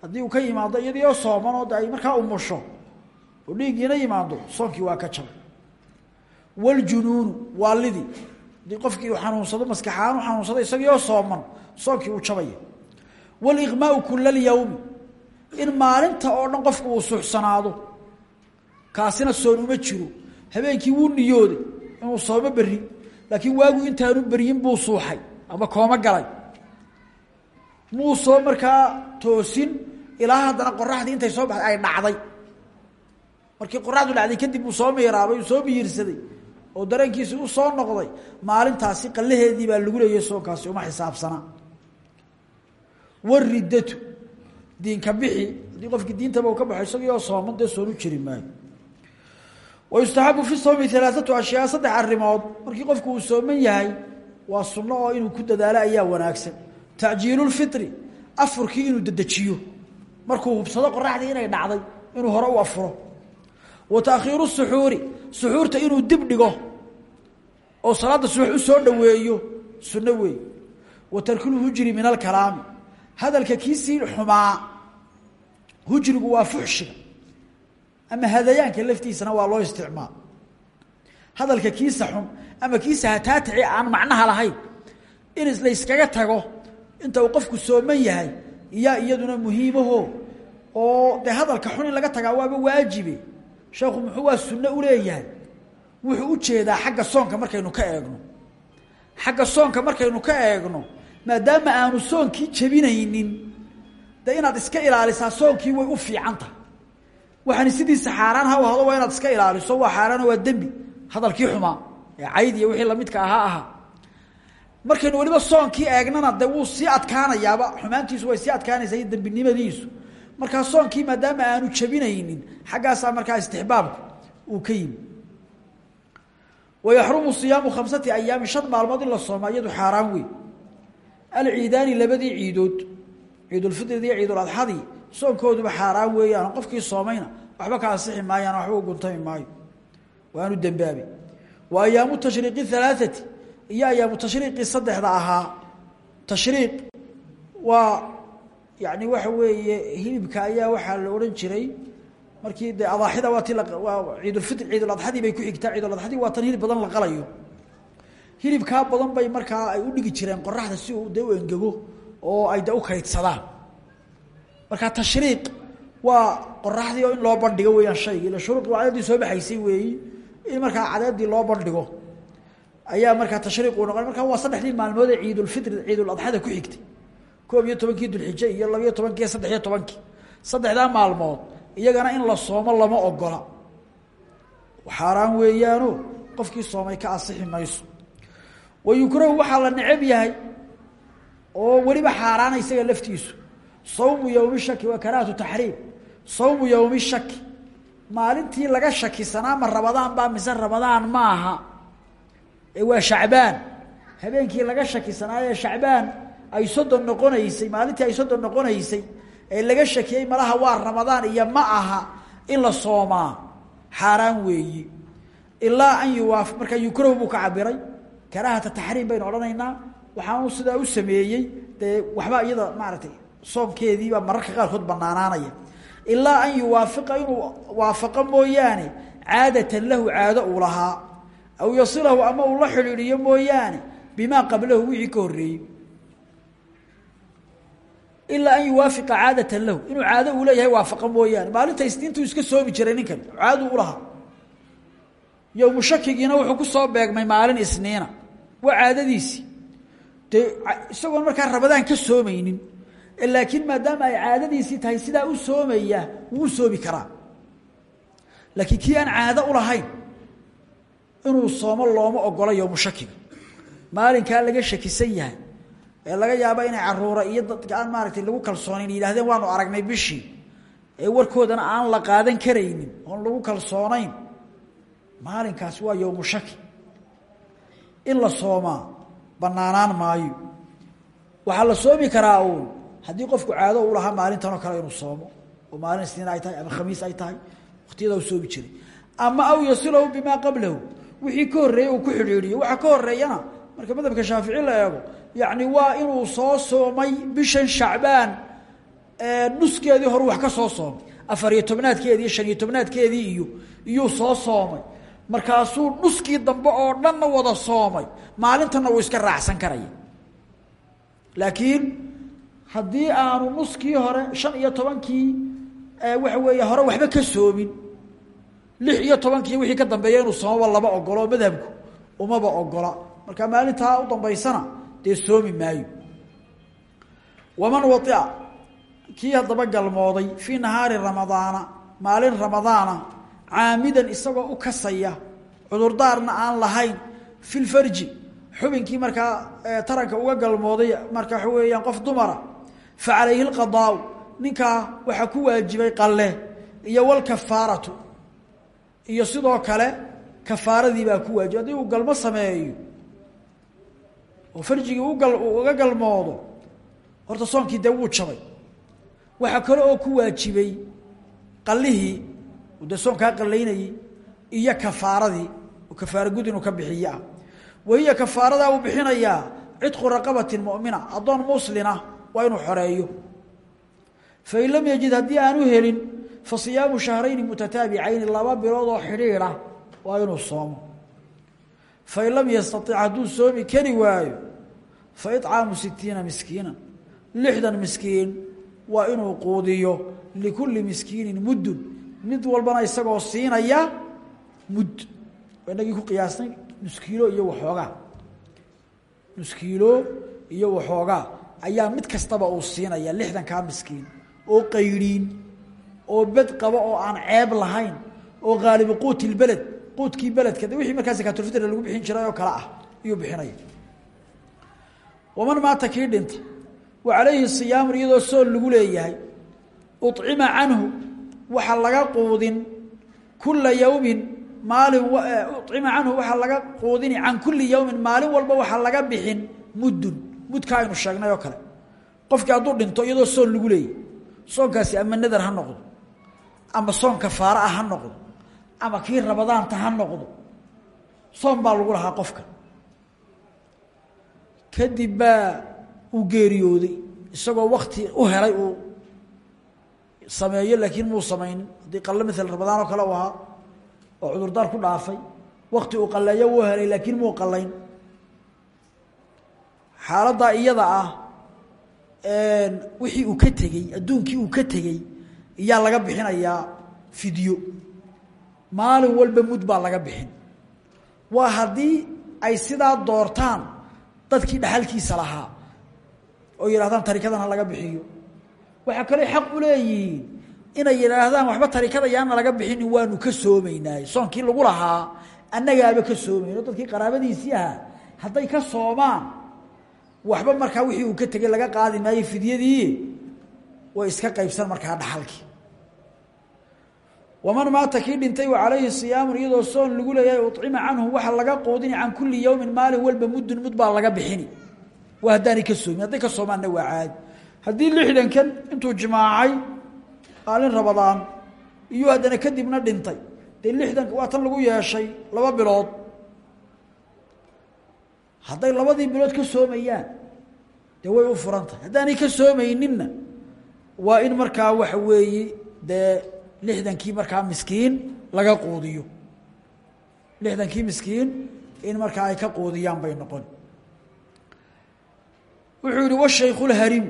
Speaker 1: Haddii uu ka yimaado iyadii oo sooman oo de ay markaa umusho oo yimaado soonkii waa ka jabay. Waljunuunu waalidii. Haddii qofkii uu xanuunsado maskaxahaan u xanuunsado isagii oo sooman soonkii uu jabaya waliqmaau kula lyawmi in maalinta oo dhan qofku uu suuxsanaado kaasina soon uma jiro. Habeenkii wuu niyooday inuu soomo berri laakiin waagu intaanu beryin buu suuxay ama kooma galay. Muu soo markaa toosin ilaa haddana qoraxdii intay soo baxday ay dhacday. Markii qoraxdu dhacday kadib uu soo miiraabay uu soo miyirsaday oo dareenkiisi u soo noqday maalintaasi qallaheedii baa lagu leeyay soonkaasi uma xisaabsana. Wariddatu diinka bixi haddii qofkii diintaba uu ka baxo isagii oo sooman dee soonu jiri maayo wayustaxabu fi sawmi alaaatu ashyaa saddex arrimood markii qofku uu sooman yahay waa sunno oo inuu ku dadaalo ayaa wanaagsan tacjiilu lfitri afurkii inuu dedejiyo markuu hubsado qoraxdii inay dhacday inuu hore u afuro wa taakhiiru suxuuri suxuurta inuu dib dhigo oo salaadda subax u soo dhoweeyo sunno weey wa tarkulhujri min alkalaami hadalka kiisii xumaa hujrigu waa fuxshiga ama hadayaanka laftiisana waa loo isticmaal. Hadalka kiisa xun ama kiisa hataataci aan macnaha lahayn in layskaga tago inta uu qofku sooman yahay iyaa iyaduna muhiimaho oo dee hadalka xun in laga tagaa waaba waajibe. Sheekhu muxuu waa sunno uleeyahay wuxuu u jeedaa xagga soonka markaynu ka eegno. Xagga soonka markaynu ka eegno maadaama aanu soonkii jebinaynin de inaad iska ilaalisaa soonkii way u fiican tahay waxaani sidiisa xaaraan ha ahdo waa inaad iska ilaaliso waa xaaraano waa dembi. Hadalkii xumaa ee cayd iyo wixii lamidka ahaa ahaa markaynu weliba soonkii eegnana de wuu sii adkaanayaaba xumaantiisu way sii adkaanaysaa iyo dembinimadiisu. Soonkii maadaama aanu jebinaynin xaggaasaa markaa istixbaabku uu ka yimi wayaxrumu siyaamu khamsati ayaami shan maalmood in la sooma iyadu xaaraan weyn. Alciidaani labadii ciidood ciidulfidridi iyo ciiduladxadii soonkooduba xaaraan weeyaan qofkii soomayna waxba ka ansixi maayaan waxba u guntami maayo. Waanu dembaabi wa ayaamu tashriiqi halaaati iyo ayaamu tashriiqii saddexda ahaa. Tashriiq waa yani waxa weeye hilibka ayaa waxaa la odhan jiray. Markii de adaaxida waa ti waa ciidulfitr ciiduladxadii bay ku xigtaa ciiduladxadii waa tan hilib badan la qalayo. Hilibkaa badan bay markaa ay u dhigi jireen qoraxda si uu de u oo ay de u kaydsadaan markaa tashriiq waa qoraxdii in loo bandhigo weeyaan shayga ila shuruuqi waa cadeedii soo baxaysay weeyi in markaa cadeedii loo bandhigo ayaa markaa tashriiqu noqon. Markaa waa saddexdii maalmood ee ciidulfitri ciiduladxada ku xigtay. koob iyo tobankii dulxije iyo labiyo tobankii saddex iyo tobankii. Saddexdaa maalmood iyagana in la soomo lama ogola. Xaaraan weeyaano qofkii soomay ka asixi mayso. Wa yukrahu waxaa la necab yahay oo weliba xaaraana isaga laftiisu sawmu yowmi shaki wa karaahatu taxriim sawmu yowmi shaki. Maalintii laga shakisanaa ma rabadaan baa mise rabadaan maaha ee waa shacbaan. Habeenkii laga shakisanaaye shacbaan ay soddon noqonaysay maalintii ay soddon noqonaysay ee laga shakiyey malaha waa ramadaan iyo ma aha in la soomaa. Xaaraan weeyi. Ilaa an yuwaafi markaa yukrahu buu ka cabiray. Karaahata taxriim baynu odhanaynaa. Sidaa u sameeyey. Dee waxba iyada maaragtay soomkeediibaa mararka qaarkood banaanaanaya. Ilaa an yuwaafiqa inuu waafaqo mooyaane caadatan lahu caado uu lahaa. Aw yasilahu ama uu la xidhiidhiyo mooyaane bimaa qablahu wixii ka horreeyey. Ilaa an yuwaafiqa caadatan lahu inuu caado uu leeyahay waafaqa mooyaane. Maalinta isniintuu iska soomi jiray ninkan caadu ulahaa yowmu shakigiina wuxuu ku soo beegmay maalin isniina waa caadadiisii. Dee markaa rabadaan ka soomaynin laakiin maadaama ay caadadiisii tahay sidaa u soomaya wuu u soomi karaa. Laakiin kii aan caado ulahayn inuu soomo looma ogola yowmu shakiga. Maalinkaa laga shakisan yahay ee laga yaabo inay caruura iyo dadka aan maaragtay lagu kalsoonayn yidhahdeen waanu aragnay bishii ee warkoodana aan la qaadan karaynin oon lagu kalsoonayn. Maalinkaas waa yowmu shaki. In la soomaa banaanaan maayo. Waxaa la soomi karaa haddii qofku caado u lahaa maalintan oo kale inuu soomo oo maalin isniin ay tahay ama khamiis ay tahay waktiyada u soomi jiray. Ama aw yasilahu bimaa qablahu wixii ka uu ku xidhiidhiyo. Waxa ka marka madhabka shaafici la eego yacni waa inuu soo soomay bishan shacbaan nuskeedii hore wax ka soo soomay. Afar iyo tobnaadkeedii iyo tobnaadkeedii iyo iyuu soo soomay. Markaasuu nuskii dambe oo dhanna wada soomay. Maalintana uu iska raacsan karaya laakiin haddii aanu nuskii hore shan iyo tobankii waxa weeye hore waxba ka soomin lix iyo tobankii wixii ka dambeeya inuu soomoba lama ogolo madhabku umaba ogola marka maalintaa u dambaysana dee soomi maayo. Waman waia kii haddaba galmooday fii nahaari ramadaana maalin ramadaana caamidan isagoo u kasaya cudurdaarna aan lahayn fi lfarji xubinkii markaa taranka uga galmooday marka waxa weeyaan qof dumara fa calayhi lqadaau ninkaa waxaa ku waajibay qalle iyo walkafaaratu iyo sidoo kale kafaaradii baa ku waajibay haddii uu galmo sameeyo oo farjigii ugal uga galmoodo horta soonkii dee wuu jabay. Waxaa kale oo ku waajibay qalihii uu dee soonkaa qalaynayey iyo kafaaradii oo kafaara gud inuu ka bixiye ah wahiya kafaaradaa uu bixinayaa cidqu raqabatin mumina addoon muslina waa inuu xoreeyo. Fain lam yajid haddii aanu helin fa siyaamu shahrayni mutataabicayni laba bilood oo xidhiidha waa inuu soomo. Fain lam yastatic hadduu soomi kari waayo fa icaamu sitiina miskiina lixdan miskiin waa inuu quudiyo likulli miskiinin muddun. Mid walbana isagoo siinaya mudd. Inagii ku qiyaasnay nuskiilo iyo waxoogaa. Nuskiilo iyo waxoogaa ayaa mid kastaba uu siinaya lixdankaa miskiin oo qaydhiin oo bed qaba oo aan ceeb lahayn oo haalibu quuti lbeled quudkii beledka de wixii markaa sakaatulfitr lagu bixin jiray oo kale ah ayuu bixinaya. Waman maata kii dhinta wa calayhi siyaamun iyadoo sool lagu leeyahay ucima canhu waxa laga quudin kula yowmin maalin ucima canhu waxaa laga quudini can kuli yowmin maalin walba waxaa laga bixin muddun mudka aynu sheegnay oo kale. Qofkii hadduu dhinto iyadoo soon lagu leeyahy soonkaasi ama nadar ha noqdo ama soon kafaara ah ha noqdo ama kii rabadaanta ha noqdo soon baa lagu lahaa qofka. Kadib baa uu geeriyooday isagoo wakti u helay uu sameeyo laakiin muu samaynin. Haddii qalle maala ramadaan oo kale u ahaa oo cudurdaar ku dhaafay wakti uu qalleeyo wuu helay laakiin muu qallayn xaaladdaa iyada ah wixii uu ka tegey adduunkii uu ka tegey iyaa laga bixinayaa fidyo. Maalin walba mud baa laga bixin. Waa haddii ay sidaa doortaan dadkii dhaxalkiisa lahaa oo yidhahdaan tarikadan ha laga bixiyo. Waxaa kaloo xaq u leeyihiin inay yidhaahdaan waxba tarikada yaana laga bixini waanu ka soomaynaay soonkii lagu lahaa annagaaba ka soomayno dadkii qaraabadiisii ahaa hadday ka soomaan waxba markaa wixii uu ka tegey laga qaadi maayo fidyadii way iska qaybsan markaa dhaxalkii. Waman maata kii dhintay wa calayhi siyaamun iyadoo soon lagu leeyahay ucima canhu waxa laga quudini can kulli yowmin maalin walba muddun mud baa laga bixini. Waa haddaanay ka soomin hadday ka soomaanna waa caadi. Haddii lixdankan intuu jimaacay maalin rabadaan iyo haddana kadibna dhintay dee lixdanka waa tan lagu yeeshay laba bilood hadday labadii bilood ka soomayaan dee way u furan tahay haddaanay ka soomayninna waa in markaa waxa weeye dee lixdankii markaa miskiin laga quudiyo. Lixdankii miskiin in markaa ay ka quudiyaan bay noqon. Wuxuu yihi washaykhlharim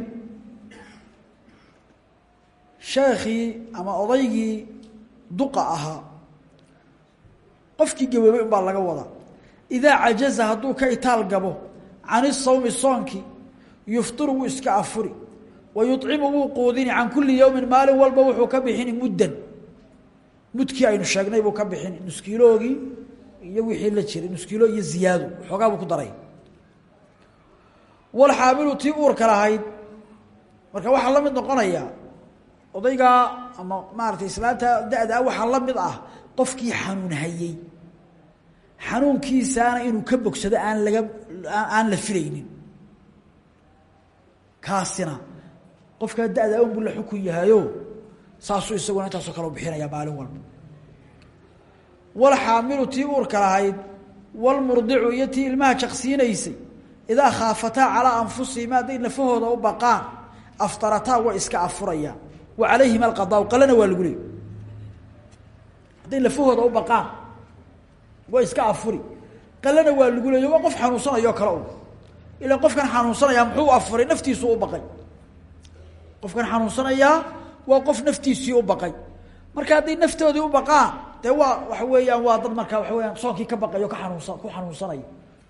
Speaker 1: sheekhii ama odaygii duqa ahaa qofkii gaboobay unbaa laga wadaa idaa cajaza hadduu ka itaal gabo can isawmi soonkii yuftiru wuu iska afuri wa yucimu wuu quudini can kulli yowmin maalin walba wuxuu ka bixini muddan. Mudkii aynu sheegnay buu ka bixini nuskiiloogii iyo wixii la jiray nuskiilo iyo ziyaado xoogaa ku daray. Walxaamilu tii uurka lahayd marka waxaa la mid noqonaya odaygaa ama maaratay islaanta da-daa waxaa la mid ah qofkii xanuun hayey xanuunkiisaana inuu ka bogsado aan laga aan la filaynin. Kaasina qofkaa da-daa un xukun yahayo saasuu isaguna intaasoo kale u bixinaya maalin walba. Walxaamilu tii uurka lahayd walmurdicu iyo tii ilmaha jaqsiinaysay idaa khaafataa calaa anfusihima hadday nafahooda u baqaan aftarataa way iska afurayaan wa calayhima alqadaa qalena waa lagu leey hadday u baqaan way iska afuri. Qalena waa lagu leeyo waa qof xanuunsanayo kale u. Ilan qofkan xanuunsanayaa muxuu afuray naftiisu u baqay. Qofkan xanuunsanayaa waa qof naftiisii u baqay. Marka hadday naftoodii u baqaan dee waa waxa weeyaan waa dad markaa waxa weyaan soonkii ka baqayo ka xanuunsan ku xanuunsanaya.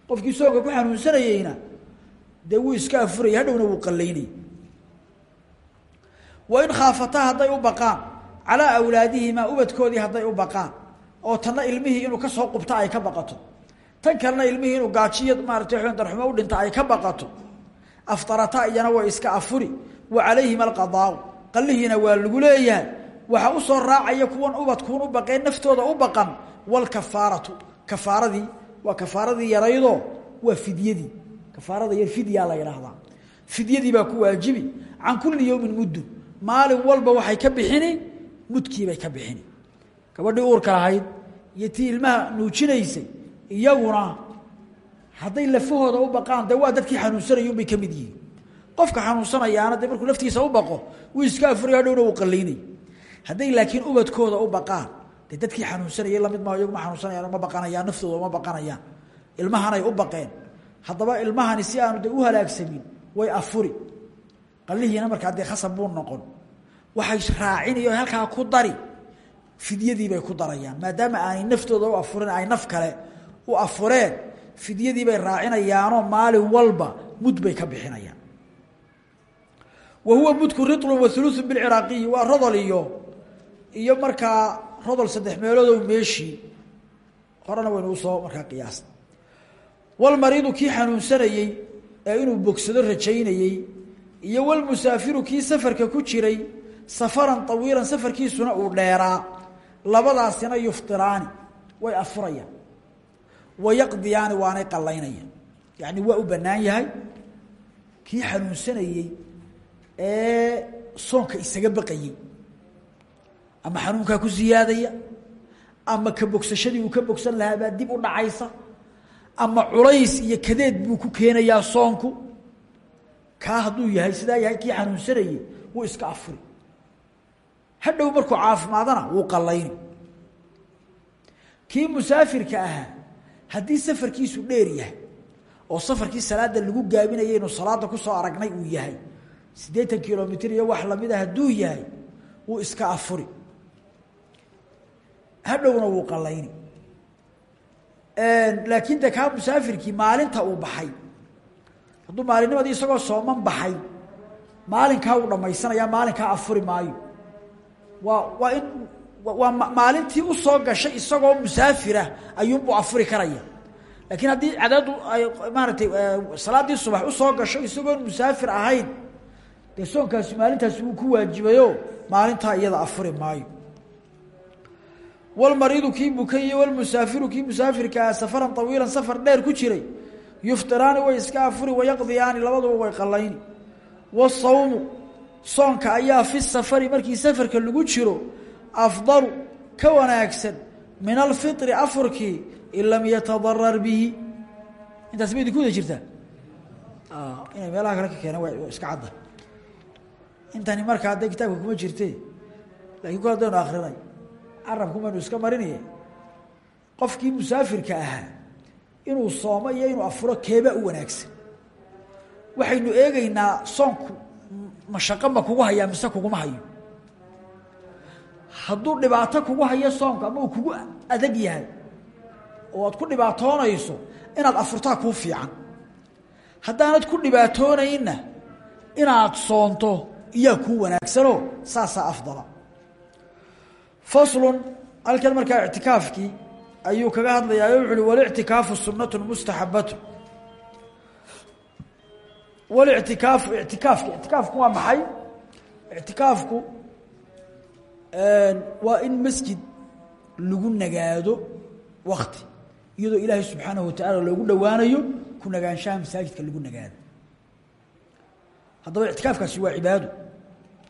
Speaker 1: Qofkii soonka ku xanuunsanayeyna dee wuu iska afuraya hadhowna wuu qalaynay wa in khaafataa hadday u baqaan calaa awlaadihimaa ubadkoodii hadday u baqaan oo tanna ilmihii inuu ka soo qubta ay ka baqato. Tan kalena ilmihii inuu gaajiyo maaratay darxumo u dhinta ay ka baqato. Aftarata iyana way iska afuri. Wa calayhima alqadaau qalihiina waa lagu leeyahay. Waxaa u soo raacaya kuwan ubadkuun u baqeen naftooda u baqan. Walkafaaratu kafaaradii waa kafaaradii yaraydoo waa fidyadii kafaarada yar fidyaa la yidhaahdaa fidyadii baa ku waajibi. Can kulli yowmin muddun maalin walba waxay ka bixini mudkiibay ka bixini gabadhii uurka lahayd iyo tii ilmaha nuujinaysay iyaguna hadday lafahooda u baqaan dee waa dadkii xanuunsanayun bay ka mid yihiin. Qofka xanuunsanayaana dee markuu laftiisa u baqo wuu iska afuriy hadhowna uu qalaynay hadday laakiin ubadkooda u baqaan dee dadkii xanuunsanayay la mid ma xanuunsanayaan ma baqanayaan naftooda uma baqanayaan. Ilmahanay u baqeen. Haddaba ilmahani si aanu de u halaagsamin way afuri. Qalihiina markaa dee khasab buu noqon. Waxay raacinayo halkaa ku dari fidyadiibay ku darayaan maadaama aanay naftooda u afurin ay naf kale u afureen fidyadiibay raacinayaanoo maalin walba mud bay ka bixinayaan. Wa mudku rilu wa uluثu bilciraaqiyi waa rodol iyo iyo markaa rodol saddex meeloodo meeshii horena waynu u soo markaa qiyaasna walmariidu kii xanuunsanayey ee inuu bogsado rajaynayay iyo wal musaafiru kii safarka ku jiray safaran طawiilan safarkiisuna uu dheeraa labadaasina yuftiraani way afurayaan. Wayaqdiyaani waanay qalaynayaan yani waa u banaan yahay. Kii xanuunsanayey ee soonka isaga baqayey ama xanuunkaa ku siyaadaya ama ka bogsashadii uu ka bogsan lahaa baa dib u dhacaysa. Ama culays iyo kadeed buu ku keenayaa soonku. Kaa hadduu yahay sidaa yahay kii xanuunsanayey wuu iska afuri hadhow markuu caafimaadana wuu qallayni kii musaafirka ahaa haddii safarkiisu dheer yahay oo safarkii salaada lagu gaabinaya inuu salaada ku soo aragnay uu yahay siddeetan kilomitr iyo wax la mid a hadduu yahay wuu iska afuri. Hadhowna wuu qalayni laakiin de kaa musaafirkii maalinta uu baxay. Hadduu maalinnimadii isagoo sooman baxay maalinkaa uu dhamaysanaya maalinkaa afuri maayo waa waa in waa maalintii u soo gashay isagoo musaafirah ayuunbuu afuri karaya. Laakiin haddii cadaadu ay maaratay salaaddii subax u soo gasho isagoon musaafir ahayn dee soonkaasi maalintaasi wuu ku waajibayo maalintaa iyada afuri maayo. Walmariidu kii bukay iyo walmusaafiru kii musaafirkaa safaran awiilan safar dheer ku jiray. Yuftiraani way iska afuri wayaqdiyaani labaduba way qalayni wasawmu soonka ayaa fi safari markii safarka lagu jiro afdalu ka wanaagsan min alfiri afurkii in lam yatadarar bihi. Intaas ma idinku wada jirtaa inay meelaha kale ka keeneen waa iska cadda. Intani marka hadday kitaabka kuma jirte laakiin ku haddaynu akrinay carabkumaynu iska marinaya qofkii musaafirka ahaa inuu soomo iyo inuu afuro keeba u wanaagsan. Waxaynu eegeynaa soonku mashaqo ma kugu hayaa mise kuguma hayo? Hadduu dhibaato kugu hayo soonku ama uu kugu adag yahay oo aad ku dhibaatoonayso inaad afurtaa kuu fiican. Haddaanad ku dhibaatoonayna inaad soonto iyaa kuu wanaagsanoo saasaa afdala. Faslun halkan markaa ictikaafkii ayuu kaga hadlayaa wuxu uhi walictikaafu sunatu mustaxabatu walictikaafu ictikaafki ictikaafku waa maxay? Ictikaafku waa in masjid lagu nagaado wakti iyadoo ilaahay subxaanahu watacaala loogu dhowaanayo ku nagaanshaha masaajidka lagu nagaado. Haddaba ictikaafkaasi waa cibaado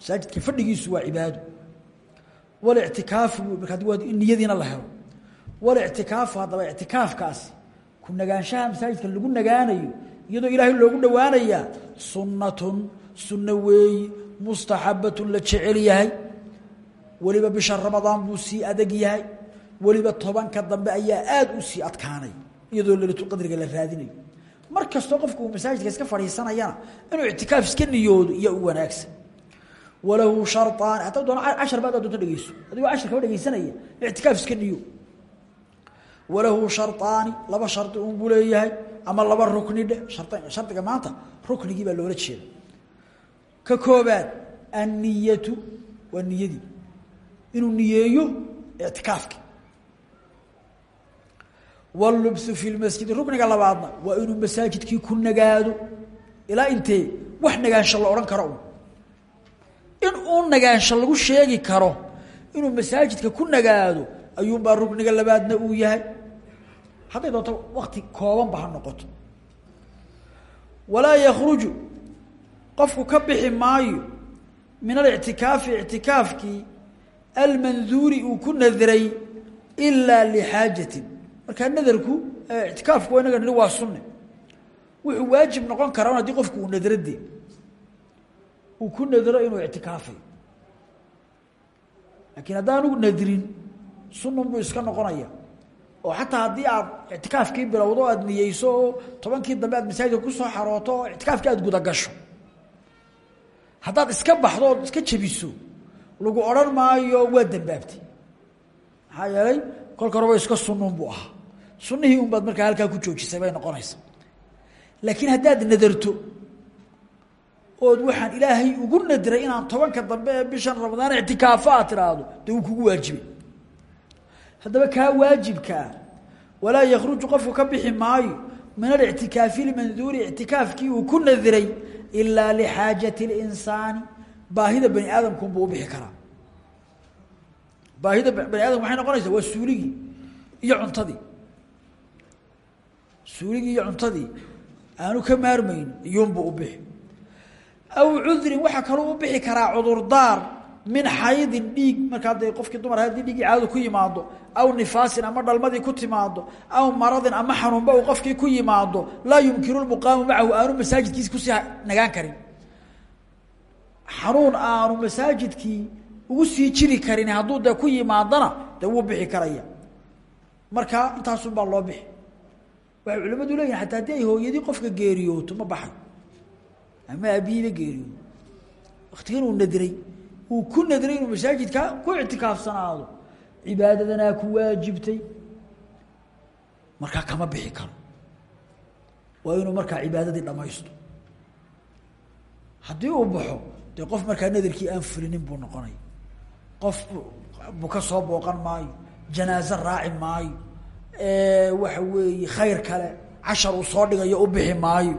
Speaker 1: masaajidka fadhigiisu waa cibaado walictikaafu marka in niyadiina la helo. Walictikaafu haddaba ictikaafkaasi ku nagaanshaha masaajidka lagu nagaanayo iyadoo ilaahay loogu dhowaanayaa sunnatun sunno weeyi mustaxabatun la jecel yahay. Weliba bisha ramadaan buu sii adag yahay. Weliba tobanka dambe ayaa aada u sii adkaanay iyadoo leylatulqadriga la raadinayo. Mar kastoo qofku masaajidka iska fadhiisanayana inuu ictikaaf iska niyoodo iyo u wanaagsan. Walahu sharطaani hataa doon cashar ba adaad doonto dhegeyso adigoo cashar kaba ictikaaf iska niyo walahu sharطaani laba shardi un buu leeyahay ama laba rukni dhe shardiga maanta ruknigii baa loola jeeda ka koobaad anniyatu waa niyadii inuu niyeeyo ictikaafki wاlubsu fi lmasjidi rukniga labaadna waa inuu masaajidkii ku nagaado. Ilaa intee wax nagaansho la odhan karo. In uu nagaansho lagu sheegi karo inuu masaajidka ku nagaado ayuunbaa rukniga labaadna uu yahay hadday doonto wakti koobanba ha noqoto. Walaa yakruju qofku ka bixi maayo min alictikaafi ictikaafkii almanduuri uu ku nadiray ilaa lixaajatin markaa nadarku ictikaafku waa inaga nihi waa sunne. Wuxuu waajib noqon karaa haddii qofku uu nadradee uu ku nadro inuu ictikaafay laakiin haddaanu nadrin sunun buu iska noqonaya oo xataa haddii aad ictikaafkii bilowdo aad niyeyso oo tobankii dambe aad masaajidka ku soo xarooto oo ictikaafkii aad gudagasho haddaad iska baxdo ood iska jebiso lagu odhan maayo waa dambaabtay maxaa yeelay kolka horeba iska sunun buu ahaa. Sunihii un baad markaa halkaa ku joojisay bay noqonaysa. Laakiin haddaad nadarto ood waxaan ilaahay ugu nadray inaan tobanka dambe ee bishan ramadaan ictikaafo aad tiraahdo dee uu kugu waajibay haddaba kaa waajibkaa walaa yakruju qofku ka bixi maayo min alictikaafi lmanduuri ictikaafkii uu ku nadiray ilaa lixaajati اlinsaani baahida bani aadamkunbuu ubixi karaa. Baahida bani aadamku maxay noqonaysaa waa iyo cuntadii. Suuligii iyo cuntadii aanu ka maarmayn iyuunbuu ubixi aw cudrin waxaa kaloo u bixi karaa cudurdaar min xaydin dhiig markaa dee qofkii dumar haddii dhiiggii caadadu ku yimaado aw nifaasin ama dhalmadii ku timaado aw maradin ama xanuunba uu qofkii ku yimaado laa yumkinu lmuqaamu macahu aanu masaajidkiisi ku sii nagaan karin. Xanuun aanu masaajidkii ugu sii jiri karin hadduu dee ku yimaadana dee bixi karaya. Marka intaasun baa loo bixi. Waxay culimadu leeyihiin hataa haddii ay qofka geeriyooto ma baxay. Ama aabihiiba geeriyooto. Waktigan uu uu ku nadray inuu masaajidka ku ictikaafsanaado. Cibaadadanaa ku waajibtay. Markaa kama bixi karo. Waa inuu markaa cibaadadii dhamaysto. Haddii uu baxo dee qof markaa nadarkii aan fulinin buu noqonaya qof bu ka soo booqan maayo janaaze raaci maayo waxa weeye khayr kale cashar uu soo dhigayo u bixi maayo.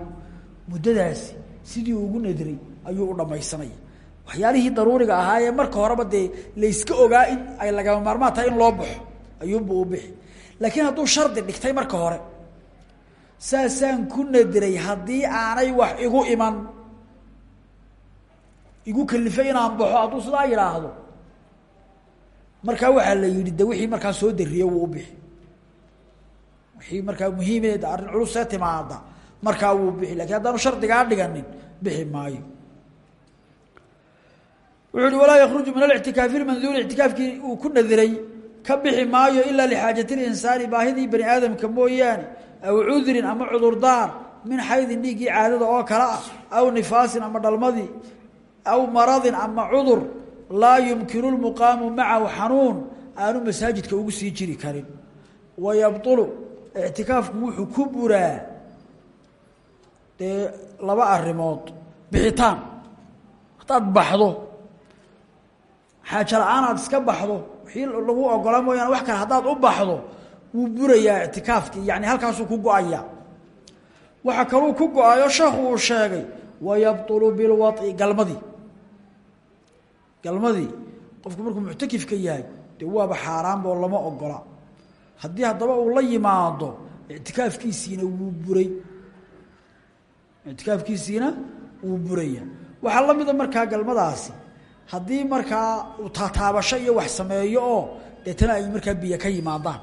Speaker 1: Muddadaasi sidii ugu nadray ayuu u dhamaysanaya waxyaalihii daruuriga ahaa ee marka horeba dee layska ogaa in ay lagama maarmaan tahay in loo baxo ayuunbu u bixi. Laakiin hadduu shardi dhigtay marka hore saasaan ku nadray haddii aanay wax igu iman igu kalifay inaan baxo hadduu sidaa yidhaahdo markaa waxaa la yihi de wixii markaa soo dariye wuu u bixi. Wixii markaa muhiimeed arrin culusee timaada markaa wuu bixi. Lakin haddaanu shardigaa dhiganin bixi maayo wuxuu uhi walaa yakruju min alictikaafi lmanduuri ictikaafkii uu ku nadiray ka bixi maayo ilaa lixaajati linsaani baahidii bani aadamka mooyaane aw cudrin ama cudurdaar min xaydin dhiiggii caadada oo kale ah aw nifaasin ama dhalmadii aw maradin ama cudur laa yumkinu lmuqaamu macahu xanuun aanu masaajidka ugu sii jiri karin. Wa yabطulu ictikaafku wuxuu ku buraa dee laba arimood bixitaan. Haddaad xaajo la'aan aad iska baxdo wixii lagu ogolaa mooyaane wax kale haddaad u baxdo wuu burayaa ictikaafkii yani halkaasuu ku go'aya waxa kaluu ku go'ayo sheekhu uu sheegay wayabطulu bilwaطi galmadii. Galmadii qofku markuu muctakifka yahay dee waaba xaaraanba oo lama ogola. Haddii haddaba uu la yimaado ictikaafkiisiina wuu buray. Ictikaafkiisiina wuu buraya waxaa la mida markaa galmadaasi haddii markaa uu taataabasho iyo wax sameeyo oo deetana ay markaa biyo ka yimaadaan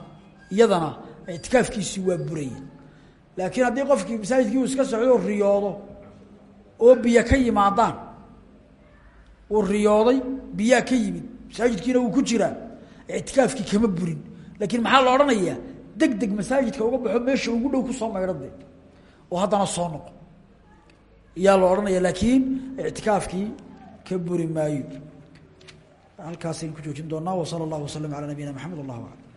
Speaker 1: iyadana ictikaafkiisii waa buraya. Laakiin haddii qofkii masaajidkii iska socdo oo riyoodo oo biyo ka yimaadaan uu riyooday biyaa ka yimid masaajidkiina uu ku jiraa ictikaafkii kama burin. Laakiin maxaa la odhanayaa? Deg deg masaajidka uga baxo meesha ugu dhow ku soo maydhade oo haddana soo noqo. Iyaa la odhanaya laakiin ictikaafkii ka buri maayo. Halkaasaynu ku joojin doonaa wsala allahu waslm alaa nabiyina maxamed wallah aclam